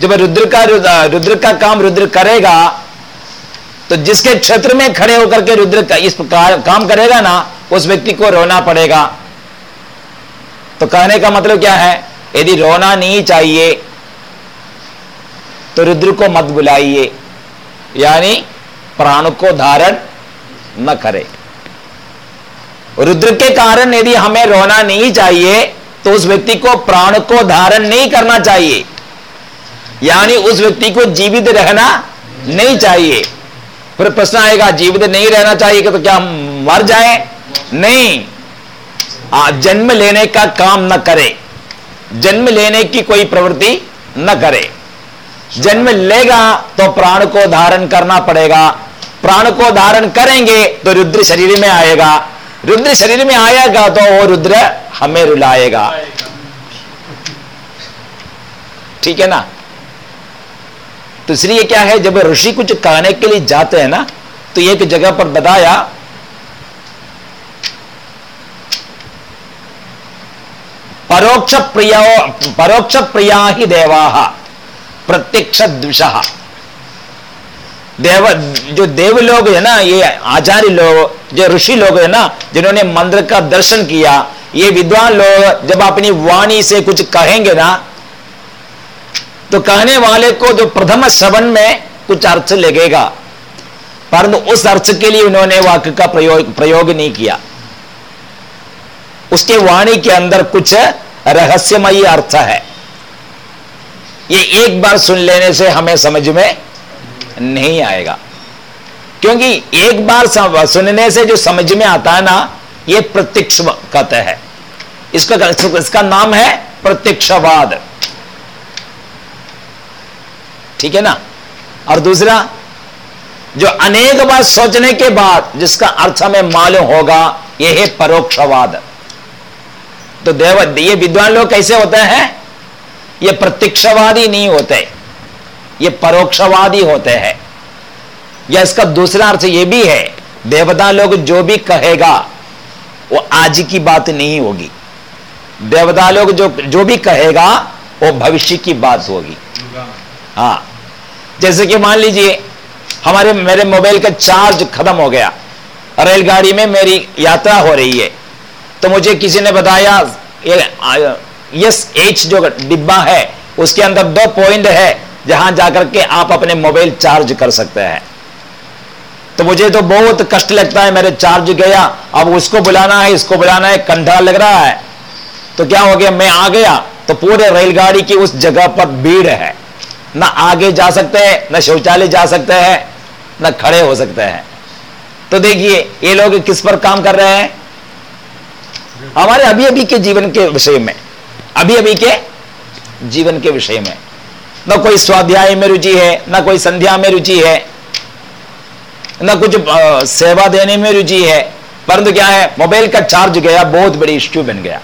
जब रुद्र का रुद्र का काम रुद्र करेगा तो जिसके क्षेत्र में खड़े होकर के रुद्र का, इस प्रकार काम करेगा ना, उस व्यक्ति को रोना पड़ेगा। तो कहने का मतलब क्या है? यदि रोना नहीं चाहिए तो रुद्र को मत बुलाइए। यानी प्राण को धारण न करे। रुद्र के कारण यदि हमें रोना नहीं चाहिए तो उस व्यक्ति को प्राण को धारण नहीं करना चाहिए। यानी उस व्यक्ति को जीवित रहना नहीं चाहिए। फिर प्रश्न आएगा जीवित नहीं रहना चाहिए तो क्या मर जाए? नहीं। आ, जन्म लेने का काम न करे। जन्म लेने की कोई प्रवृत्ति न करे। जन्म लेगा तो प्राण को धारण करना पड़ेगा। प्राण को धारण करेंगे तो रुद्र शरीर में आएगा। रुद्र शरीर में आएगा तो वो रुद्र हमें रुलाएगा ठीक है ना तो इसलिए क्या है, जब ऋषि कुछ कहने के लिए जाते हैं ना तो एक जगह पर बताया, परोक्ष प्रिया परोक्ष प्रिया ही देवा, प्रत्यक्ष द्विष। देव, जो देव लोग है ना, ये आचार्य लोग, जो ऋषि लोग है ना, जिन्होंने मंदिर का दर्शन किया, ये विद्वान लोग जब अपनी वाणी से कुछ कहेंगे ना तो कहने वाले को जो प्रथम श्रवण में कुछ अर्थ लगेगा। परंतु उस अर्थ के लिए उन्होंने वाक्य का प्रयोग प्रयोग नहीं किया। उसके वाणी के अंदर कुछ रहस्यमयी अर्थ है। ये एक बार सुन लेने से हमें समझ में नहीं आएगा। क्योंकि एक बार सुनने से जो समझ में आता है ना, ये प्रत्यक्ष कहते हैं। इसका इसका नाम है प्रत्यक्षवाद। ठीक है ना? और दूसरा, जो अनेक बार सोचने के बाद जिसका अर्थ हमें मालूम होगा, यह है परोक्षवाद। तो देव ये विद्वान लोग कैसे होते हैं? ये प्रत्यक्षवादी नहीं होते। ये परोक्षवादी होते हैं। या इसका दूसरा अर्थ ये भी है, देवता लोग जो भी कहेगा, वो आज की बात नहीं होगी। देवता लोग जो जो भी कहेगा, वो भविष्य की बात होगी। हाँ। जैसे कि मान लीजिए, हमारे, मेरे मोबाइल का चार्ज खत्म हो गया। रेलगाड़ी में मेरी यात्रा हो रही है। तो मुझे किसी ने बताया यस एच जो डिब्बा है, उसके अंदर दो पॉइंट है। जहाँ जाकर के आप अपने मोबाइल चार्ज कर सकते हैं। तो मुझे तो बहुत कष्ट लगता है, मेरे चार्ज गया, अब उसको बुलाना है, इसको बुलाना है, कंधा लग रहा है। तो क्या हो गया, मैं आ गया तो पूरे रेलगाड़ी की उस जगह पर भीड़ है। ना आगे जा सकते हैं, ना शौचालय जा सकते हैं, ना खड़े हो सकते हैं। तो देखिए, ये लोग किस पर काम कर रहे हैं? हमारे अभी अभी के जीवन के विषय में अभी अभी के जीवन के विषय में। न कोई स्वाध्याय में रुचि है, न कोई संध्या में रुचि है, न कुछ सेवा देने में रुचि है, परंतु क्या है, मोबाइल का चार्ज गया, बहुत बड़ी इश्यू बन गया।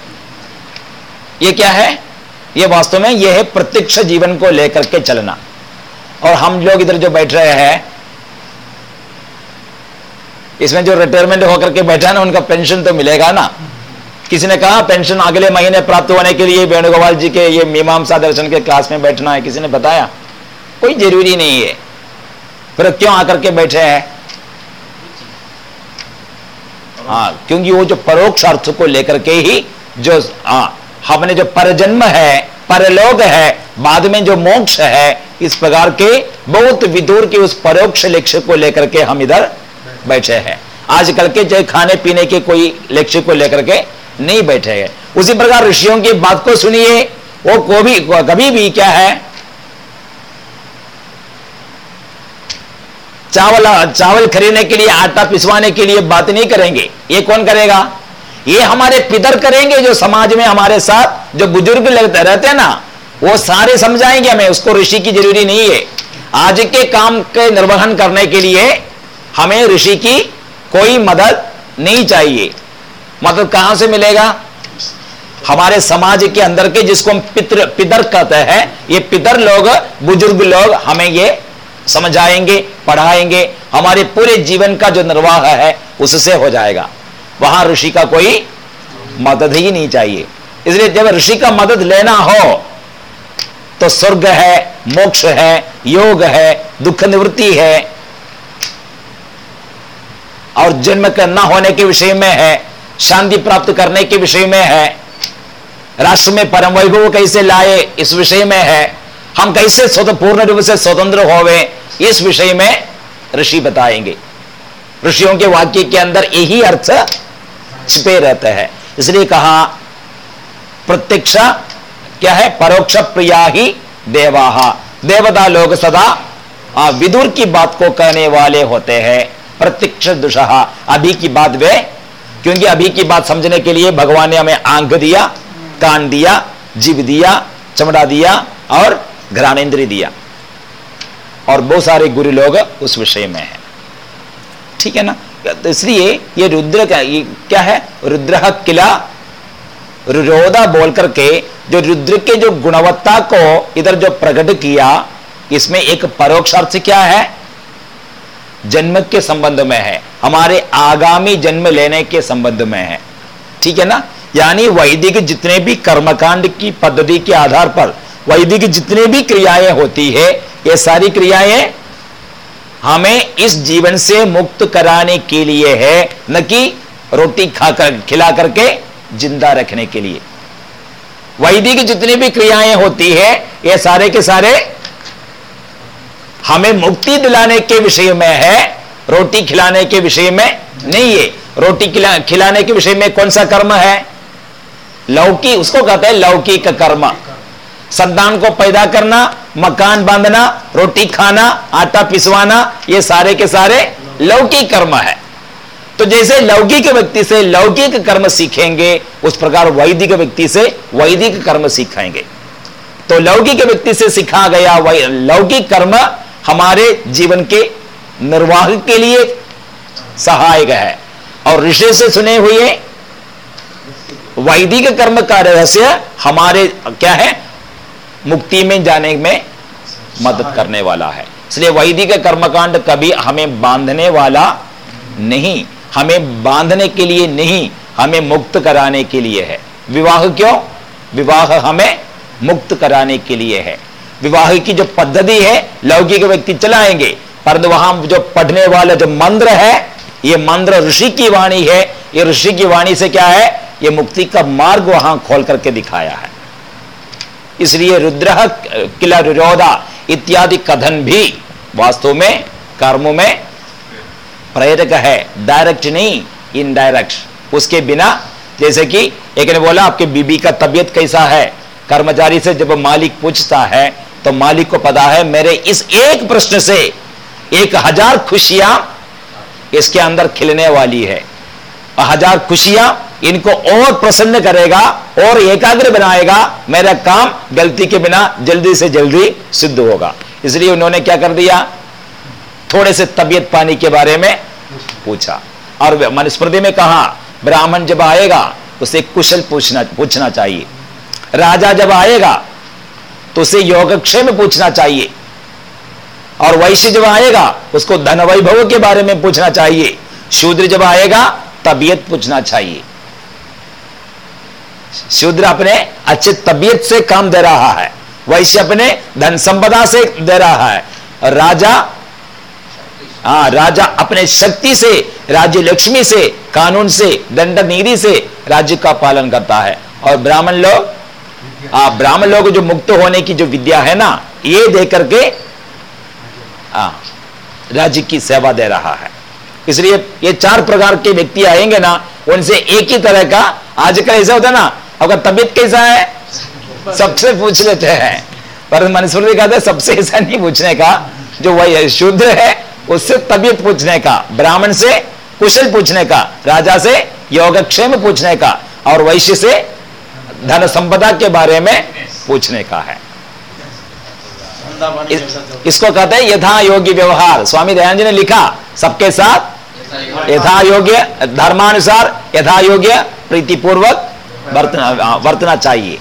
ये क्या है? ये वास्तव में ये है प्रत्यक्ष जीवन को लेकर के चलना। और हम लोग इधर जो बैठ रहे हैं, इसमें जो रिटायरमेंट होकर के बैठा ना, उनका पेंशन तो मिलेगा ना। किसी ने कहा, पेंशन अगले महीने प्राप्त होने के लिए वेणुगोपाल जी के ये मीमांसा दर्शन के क्लास में बैठना है। किसी ने बताया, कोई ज़रूरी नहीं है। फिर क्यों आकर के बैठे हैं? हाँ क्योंकि वो जो परोक्ष अर्थ को लेकर के ही जो हाँ हमने जो परजन्म है, परलोक है, बाद में जो मोक्ष है, इस प्रकार के बहुत विदूर के उस परोक्ष लक्ष्य को लेकर के हम इधर बैठे हैं। आजकल के जो खाने पीने के कोई लक्ष्य को लेकर के नहीं बैठे हैं। उसी प्रकार ऋषियों की बात को सुनिए। वो को भी कभी भी क्या है? चावल चावल खरीदने के लिए, आटा पिसवाने के लिए बात नहीं करेंगे। ये कौन करेगा? ये हमारे पितर करेंगे जो समाज में हमारे साथ जो बुज़ुर्ग लगते रहते हैं ना, वो सारे समझाएँगे हमें। उसको ऋषि की ज़रूरी नहीं है। आज के काम के निर्वहन करने के लिए हमें ऋषि की कोई मदद नहीं चाहिए। मदद कहाँ से मिलेगा? हमारे समाज के अंदर के जिसको हम पितर पितर कहते हैं, ये पितर लोग, बुज़ुर्ग लोग हमें ये समझाएँगे, पढ़ाएँगे। हमारे पूरे जीवन का जो निर्वाह है, उससे हो जाएगा। वहाँ ऋषि का कोई मदद ही नहीं चाहिए। इसलिए जब ऋषि का मदद लेना हो तो स्वर्ग है, मोक्ष है, योग है, दुख निवृत्ति है। और जन्म का न होने के विषय में है शांति प्राप्त करने के विषय में है। राष्ट्र में परम वैभव कैसे लाए, इस विषय में है। हम कैसे पूर्ण रूप से स्वतंत्र होवे, इस विषय में ऋषि बताएँगे। ऋषियों के वाक्य के अंदर यही अर्थ छिपे रहते हैं। इसलिए कहा, प्रत्यक्ष क्या है? परोक्ष प्रिया ही देवाहा। देवता लोग सदा विदुर की बात को कहने वाले होते हैं। प्रत्यक्ष दुषहा। अभी की बात वे क्योंकि अभी की बात समझने के लिए भगवान ने हमें आँख दिया, कान दिया जीव दिया, चमड़ा दिया और घ्राणेन्द्री दिया। और बहुत सारे गुरु लोग उस विषय में है। ठीक है ना? तो इसलिए ये रुद्र का, ये क्या है? रुद्र किला, रुरोधा बोल करके जो रुद्र के जो गुणवत्ता को इधर जो प्रकट किया, इसमें एक परोक्ष अर्थ क्या है? जन्म के संबंध में है। हमारे आगामी जन्म लेने के संबंध में है। ठीक है ना? यानी वैदिक जितने भी कर्मकांड की पद्धति के आधार पर वैदिक जितने भी क्रियाएँ होती है, ये सारी क्रियाएँ हमें इस जीवन से मुक्त कराने के लिए है, न कि रोटी खाकर, खिला करके ज़िंदा रखने के लिए। वैदिक जितनी भी क्रियाएँ होती है, ये सारे के सारे हमें मुक्ति दिलाने के विषय में है रोटी खिलाने के विषय में नहीं है। रोटी खिला, खिलाने के विषय में कौन सा कर्म है? लौकी, उसको कहते हैं लौकिक कर्म। संतान को पैदा करना, मकान बांधना, रोटी खाना, आटा पिसवाना, ये सारे के सारे लौकिक कर्म है। तो जैसे लौकिक व्यक्ति से लौकिक कर्म सीखेंगे, उस प्रकार वैदिक व्यक्ति से वैदिक कर्म सीखेंगे तो लौकिक व्यक्ति से सिखा गया लौकिक कर्म हमारे जीवन के निर्वाह के लिए सहायक है। और ऋषि से सुने हुए वैदिक कर्म का रहस्य हमारे क्या है? मुक्ति में जाने में मदद करने वाला है। इसलिए वैदिक कर्मकांड कभी हमें बांधने वाला नहीं हमें बांधने के लिए नहीं हमें मुक्त कराने के लिए है। विवाह क्यों? विवाह हमें मुक्त कराने के लिए है। विवाह की जो पद्धति है लौकिक व्यक्ति चलाएँगे परंतु वहाँ जो पढ़ने वाले जो मंत्र है, ये मंत्र ऋषि की वाणी है। ये ऋषि की वाणी से क्या है? ये मुक्ति का मार्ग वहाँ खोल करके दिखाया है। इसलिए रुद्र, किला रुरोधा इत्यादि कथन भी वास्तव में, कर्मों में प्रेरक है। डायरेक्ट नहीं इनडायरेक्ट उसके बिना, जैसे कि एक ने बोला, आपके बीबी का तबीयत कैसा है? कर्मचारी से जब मालिक पूछता है तो मालिक को पता है, मेरे इस एक प्रश्न से एक हज़ार खुशियाँ इसके अंदर खिलने वाली है। हज़ार खुशियाँ इनको और प्रसन्न करेगा और एकाग्र बनाएगा। मेरा काम गलती के बिना जल्दी से जल्दी सिद्ध होगा। इसलिए उन्होंने क्या कर दिया? थोड़े से तबियत पानी के बारे में पूछा और मनुस्मृति में कहा, ब्राह्मण जब आएगा, उसे कुशल पूछना पूछना चाहिए। राजा जब आएगा तो उसे योगक्षेम पूछना चाहिए। और वैश्य जब आएगा, उसको धन वैभव के बारे में पूछना चाहिए। शूद्र जब आएगा, तबीयत पूछना चाहिए। शूद्र अपने अच्छे तबीयत से काम दे रहा है। वैश्य अपने धन संपदा से दे रहा है। और राजा हाँ राजा अपने शक्ति से, राज्य लक्ष्मी से, कानून से, दंड नीति से राज्य का पालन करता है। और ब्राह्मण लोग हाँ ब्राह्मण लोग जो मुक्त होने की जो विद्या है ना, ये दे करके हाँ राज्य की सेवा दे रहा है। इसलिए ये चार प्रकार के व्यक्ति आएँगे ना, उनसे एक ही तरह का आजकल ऐसा होता है ना आपका तबीयत कैसा है, सबसे पूछ लेते हैं। पर मनुस्मृति कहते सबसे ऐसा नहीं पूछने का, जो वही शुद्ध है, उससे तबीयत पूछने का, ब्राह्मण से कुशल पूछने का, राजा से योगक्षेम पूछने का, और वैश्य से धन संपदा के बारे में पूछने का है। इस- इसको कहते हैं यथा योग्य व्यवहार। स्वामी दयानंद जी ने लिखा सबके साथ यथा योग्य धर्मानुसार यथा योग्य प्रीतिपूर्वक वर्तना वर्तना चाहिए।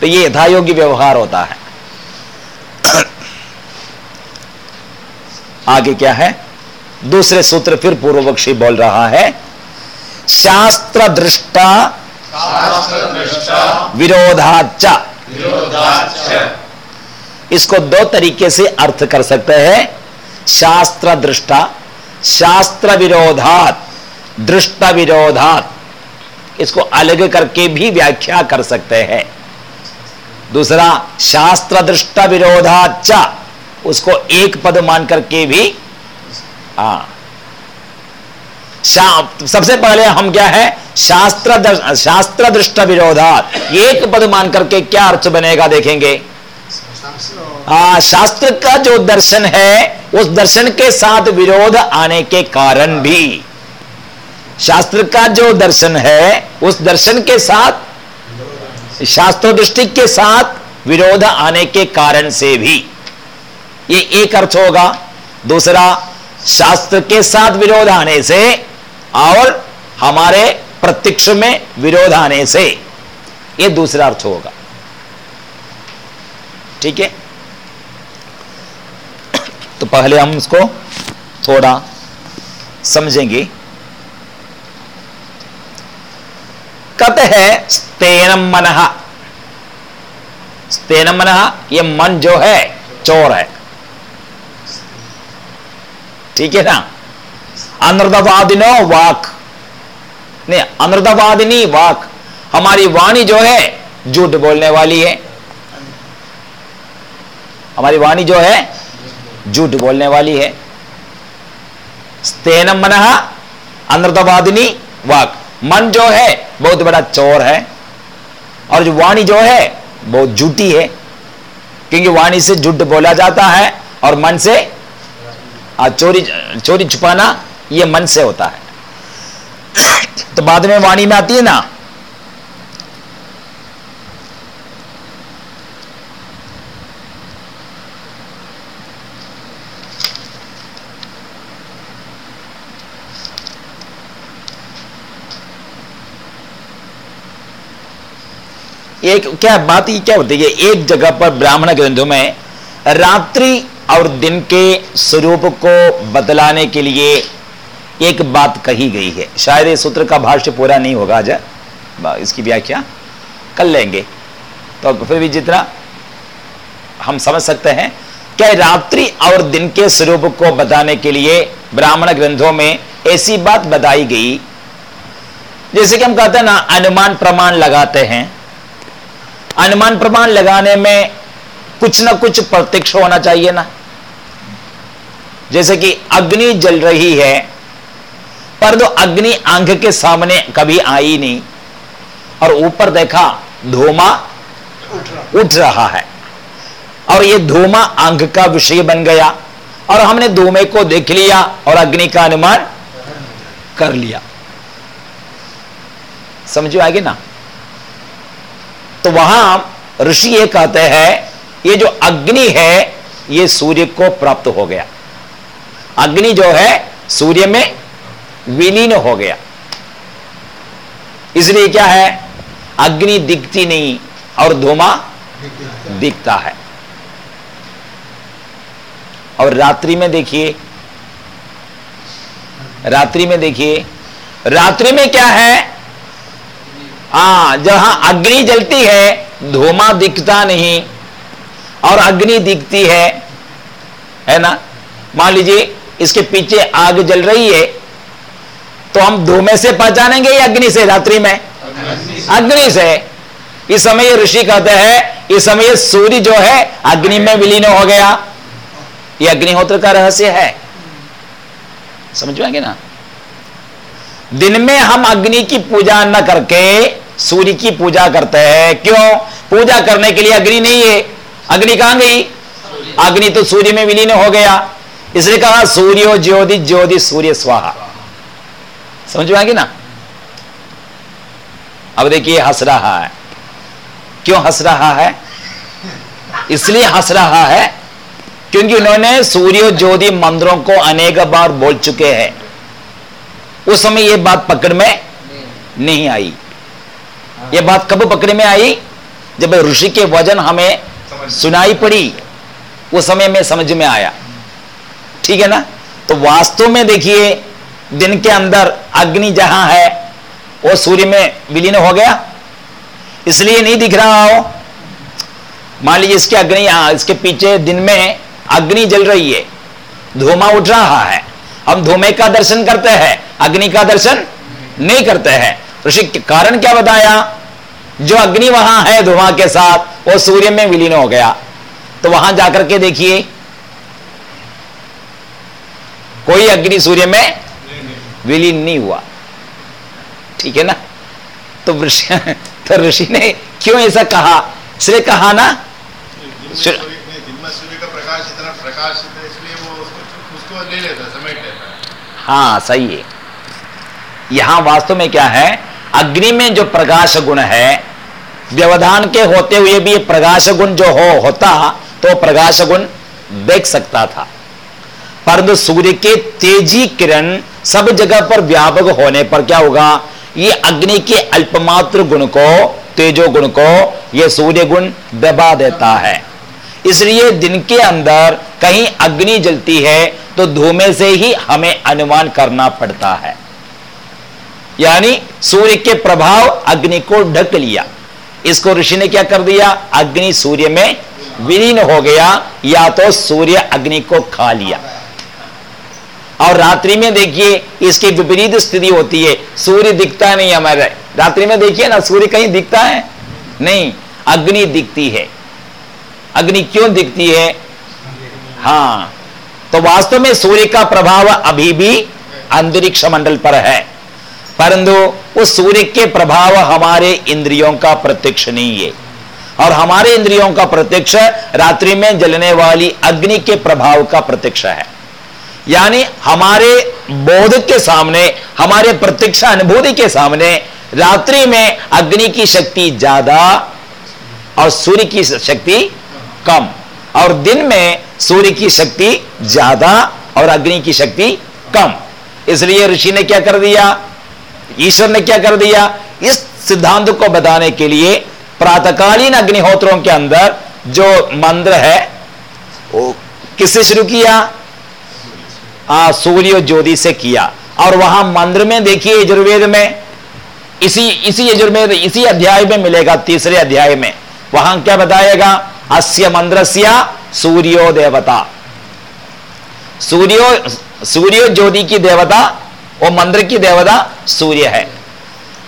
तो ये यथा योग्य व्यवहार होता है। आगे क्या है? दूसरे सूत्र फिर पूर्व पक्षी बोल रहा है शास्त्र दृष्टा विरोधाच इसको दो तरीके से अर्थ कर सकते हैं। शास्त्र दृष्टा, शास्त्र विरोधात, दृष्ट विरोधात। इसको अलग करके भी व्याख्या कर सकते हैं। दूसरा, शास्त्र दृष्ट विरोधाच उसको एक पद मान करके भी शा- सबसे पहले हम क्या है? शास्त्र शास्त्र दृष्ट विरोधात। एक पद मान करके क्या अर्थ बनेगा देखेंगे। हाँ शास्त्र का जो दर्शन है उस दर्शन के साथ विरोध आने के कारण भी। शास्त्र का जो दर्शन है उस दर्शन के साथ शास्त्र दृष्टि के साथ विरोध आने के कारण से भी। ये एक अर्थ होगा। दूसरा शास्त्र के साथ विरोध आने से और हमारे प्रत्यक्ष में विरोध आने से ये दूसरा अर्थ होगा। ठीक है? तो पहले हम इसको थोड़ा समझेंगे। कत है स्तेनम मन? स्तेनम मन, ये मन जो है, चोर है। ठीक है ना? अनृतवादिनो वाक। नहीं अनृतवादिनी वाक। हमारी वाणी जो है, झूठ बोलने वाली है। हमारी वाणी जो है, झूठ बोलने वाली है। स्तेनम मन अनृतवादिनी वाक। मन जो है, बहुत बड़ा चोर है। और जो वाणी जो है, बहुत झूठी है। क्योंकि वाणी से झूठ बोला जाता है और मन से चोरी चोरी छुपाना ये मन से होता है। तो बाद में वाणी में आती है ना एक क्या बात ही क्या होती है एक जगह पर ब्राह्मण ग्रंथों में रात्रि और दिन के स्वरूप को बदलाने के लिए एक बात कही गई है। शायद ये सूत्र का भाष्य पूरा नहीं होगा आज। इसकी व्याख्या कर लेंगे। तो फिर भी जितना हम समझ सकते हैं, क्या रात्रि और दिन के स्वरूप को बताने के लिए ब्राह्मण ग्रंथों में ऐसी बात बताई गई? जैसे कि हम कहते हैं ना, अनुमान प्रमाण लगाते हैं। अनुमान प्रमाण लगाने में कुछ ना कुछ प्रत्यक्ष होना चाहिए ना। जैसे कि अग्नि जल रही है, पर तो अग्नि आँख के सामने कभी आई नहीं, और ऊपर देखा धोमा उठ रहा है, और ये धोमा आँख का विषय बन गया, और हमने धूमे को देख लिया और अग्नि का अनुमान कर लिया। समझो आगे ना? तो वहाँ ऋषि ये कहते हैं, ये जो अग्नि है, ये सूर्य को प्राप्त हो गया। अग्नि जो है, सूर्य में विलीन हो गया। इसलिए क्या है? अग्नि दिखती नहीं और धुआँ दिखता है। और रात्रि में देखिए, रात्रि में देखिए, रात्रि में क्या है? हाँ जहाँ अग्नि जलती है धुआँ दिखता नहीं, और अग्नि दिखती है है ना? मान लीजिए, इसके पीछे आग जल रही है तो हम धुएँ से पहचानेंगे या अग्नि से, रात्रि में? अग्नि से। इस समय ऋषि कहते हैं, इस समय सूर्य जो है, अग्नि में विलीन हो गया। ये अग्निहोत्र का रहस्य है। समझ पाएँगे ना? दिन में हम अग्नि की पूजा न करके सूर्य की पूजा करते हैं। क्यों? पूजा करने के लिए अग्नि नहीं है। अग्नि कहाँ गई? अग्नि तो सूर्य में विलीन हो गया। इसलिए कहा, सूर्यो ज्योति ज्योति सूर्य स्वाहा। समझ में आएगी ना? अब देखिए, हंस रहा है। क्यों हंस रहा है? इसलिए हंस रहा है क्योंकि उन्होंने सूर्य ज्योति मंदिरों को अनेक बार बोल चुके हैं। उस समय ये बात पकड़ में नहीं आई। ये बात कब पकड़ में आई? जब ऋषि के वज़न हमें सुनाई पड़ी उस समय में समझ में आया। ठीक है ना? तो वास्तव में देखिए दिन के अंदर अग्नि जहाँ है वो सूर्य में विलीन हो गया। इसलिए नहीं दिख रहा हो। मान लीजिए इसके अग्नि यहाँ इसके पीछे दिन में अग्नि जल रही है। धुआँ उठ रहा है। हम धुएँ का दर्शन करते हैं अग्नि का दर्शन नहीं करते हैं। ऋषि के कारण क्या बताया? जो अग्नि वहाँ है धुआँ के साथ वो सूर्य में विलीन हो गया। तो वहाँ जाकर के देखिए। कोई अग्नि सूर्य में विलीन नहीं हुआ। ठीक है ना? तो ऋषि तो ऋषि ने क्यों ऐसा कहा? इसलिए कहा ना। सूर्य- सूर्य नहीं, दिन में सूर्य का प्रकाश इतना प्रकाशित है इसलिए वो उसको उसको ले लेता समेट लेता हाँ सही है। यहाँ वास्तव में क्या है? अग्नि में जो प्रकाश गुण है, व्यवधान के होते हुए भी प्रकाश गुण जो हो, होता तो प्रकाश गुण देख सकता था। परंतु सूर्य के तेज़ी किरण सब जगह पर व्यापक होने पर क्या होगा? ये अग्नि के अल्पमात्र गुण को, तेजो गुण को, ये सूर्य गुण दबा देता है। इसलिए दिन के अंदर कहीं अग्नि जलती है तो धुएँ से ही हमें अनुमान करना पड़ता है। यानी सूर्य के प्रभाव अग्नि को ढक लिया। इसको ऋषि ने क्या कर दिया? अग्नि सूर्य में विलीन हो गया, या तो सूर्य अग्नि को खा लिया। और रात्रि में देखिए, इसकी विपरीत स्थिति होती है। सूर्य दिखता नहीं हमारे। रात्रि में देखिए ना, सूर्य कहीं दिखता है? नहीं, अग्नि दिखती है। अग्नि क्यों दिखती है? हाँ तो वास्तव में सूर्य का प्रभाव अभी भी अंतरिक्ष मंडल पर है। परंतु उस सूर्य के प्रभाव हमारे इंद्रियों का प्रत्यक्ष नहीं है। और हमारे इंद्रियों का प्रत्यक्ष रात्रि में जलने वाली अग्नि के प्रभाव का प्रत्यक्ष है। यानी हमारे बोध के सामने, हमारे प्रत्यक्ष अनुभूति के सामने रात्रि में अग्नि की शक्ति ज़्यादा और सूर्य की शक्ति कम। और दिन में सूर्य की शक्ति ज़्यादा और अग्नि की शक्ति कम। इसलिए ऋषि ने क्या कर दिया? ईश्वर ने क्या कर दिया? इस सिद्धांत को बताने के लिए प्रातकालीन अग्निहोत्रों के अंदर जो मंत्र है वो किससे शुरू किया? आ, सूर्य ज्योति से किया। और वहाँ मंत्र में देखिए यजुर्वेद में इसी इसी यजुर्वेद इसी अध्याय में मिलेगा तीसरे अध्याय में। वहाँ क्या बताएगा? अस्य मंद्रस्य सूर्यो देवता सूर्यो सूर्यो ज्योति की देवता वो मंत्र की देवता सूर्य है।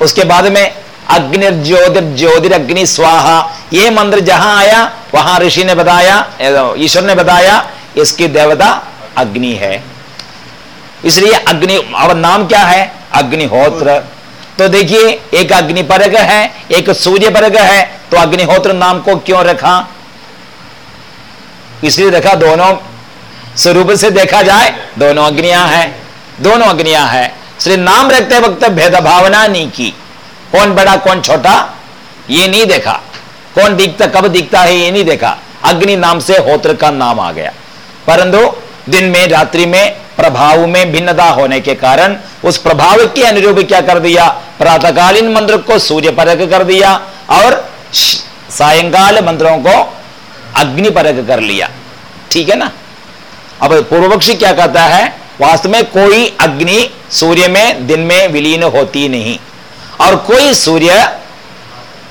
उसके बाद में अग्नि ज्योतिर ज्योतिर अग्नि स्वाहा, ये मंत्र जहाँ आया, वहाँ ऋषि ने बताया ईश्वर ने बताया, इसकी देवता अग्नि है। इसलिए अग्नि और नाम क्या है? अग्निहोत्र। तो देखिए, एक अग्निपरक है, एक सूर्य परक है तो अग्निहोत्र नाम को क्यों रखा? इसलिए रखा दोनों स्वरूप से देखा जाए, दोनों अग्नियाँ हैं। दोनों अग्नियाँ हैं। श्री नाम रखते वक्त भेदभावना नहीं की। कौन बड़ा, कौन छोटा, ये नहीं देखा। कौन दिखता, कब दिखता है, ये नहीं देखा। अग्नि नाम से होत्र का नाम आ गया। परंतु दिन में, रात्रि में, प्रभाव में भिन्नता होने के कारण उस प्रभाव के अनुरूप क्या कर दिया? प्रातकालीन मंत्र को सूर्य परक कर दिया और सायंकाल मंत्रों को अग्नि परक कर लिया। ठीक है ना? अब पूर्व पक्षी क्या कहता है? वास्तव में कोई अग्नि सूर्य में दिन में विलीन होती नहीं। और कोई सूर्य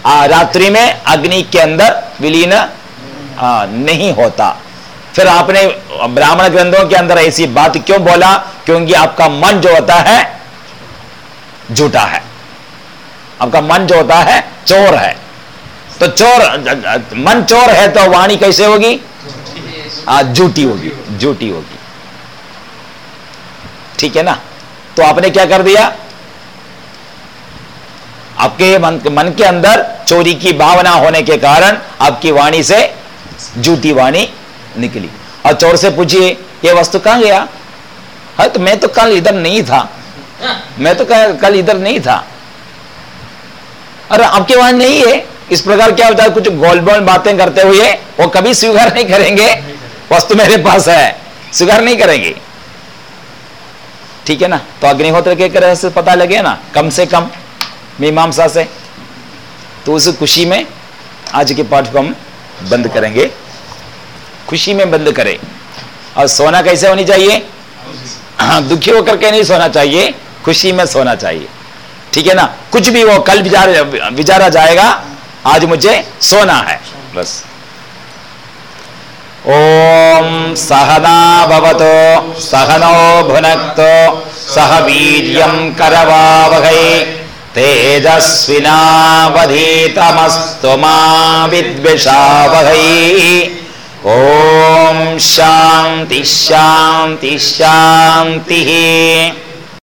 रात्रि में अग्नि के अंदर विलीन नहीं होता। फिर आपने ब्राह्मण ग्रंथों के अंदर ऐसी बात क्यों बोला? क्योंकि आपका मन जो होता है, झूठा है। आपका मन जो होता है, चोर है। तो चोर, मन चोर है तो वाणी कैसे होगी? झूठी होगी झूठी होगी। ठीक है ना? तो आपने क्या कर दिया? आपके मन, मन के अंदर चोरी की भावना होने के कारण आपकी वाणी से झूठी वाणी निकली। और चोर से पूछिए ये वस्तु कहाँ गया? है तो मैं तो कल इधर नहीं था। मैं तो कल इधर नहीं था। अरे आपके वहाँ नहीं है? इस प्रकार क्या होता है? कुछ गोल बोल बातें करते हुए वो कभी स्वीकार नहीं करेंगे? वस्तु मेरे पास है स्वीकार नहीं करेंगे। ठीक है ना? तो अग्निहोत्र के तरह से पता लगे ना? कम से कम मीमांसा से। तो उस खुशी में आज के पाठ को हम बंद करेंगे। खुशी में बंद करें। और सोना कैसे होनी चाहिए? हाँ, दुखी होकर के नहीं सोना चाहिए खुशी में सोना चाहिए। ठीक है ना? कुछ भी वो कल विचार विचारा जाएगा आज मुझे सोना है बस। ओम सहना भवतो सहनो भुनक्तो सह वीर्यं करवावहै। तेजस्विनावधीतमस्तु मा विद्विषावहै। ओम शांति शांति शांति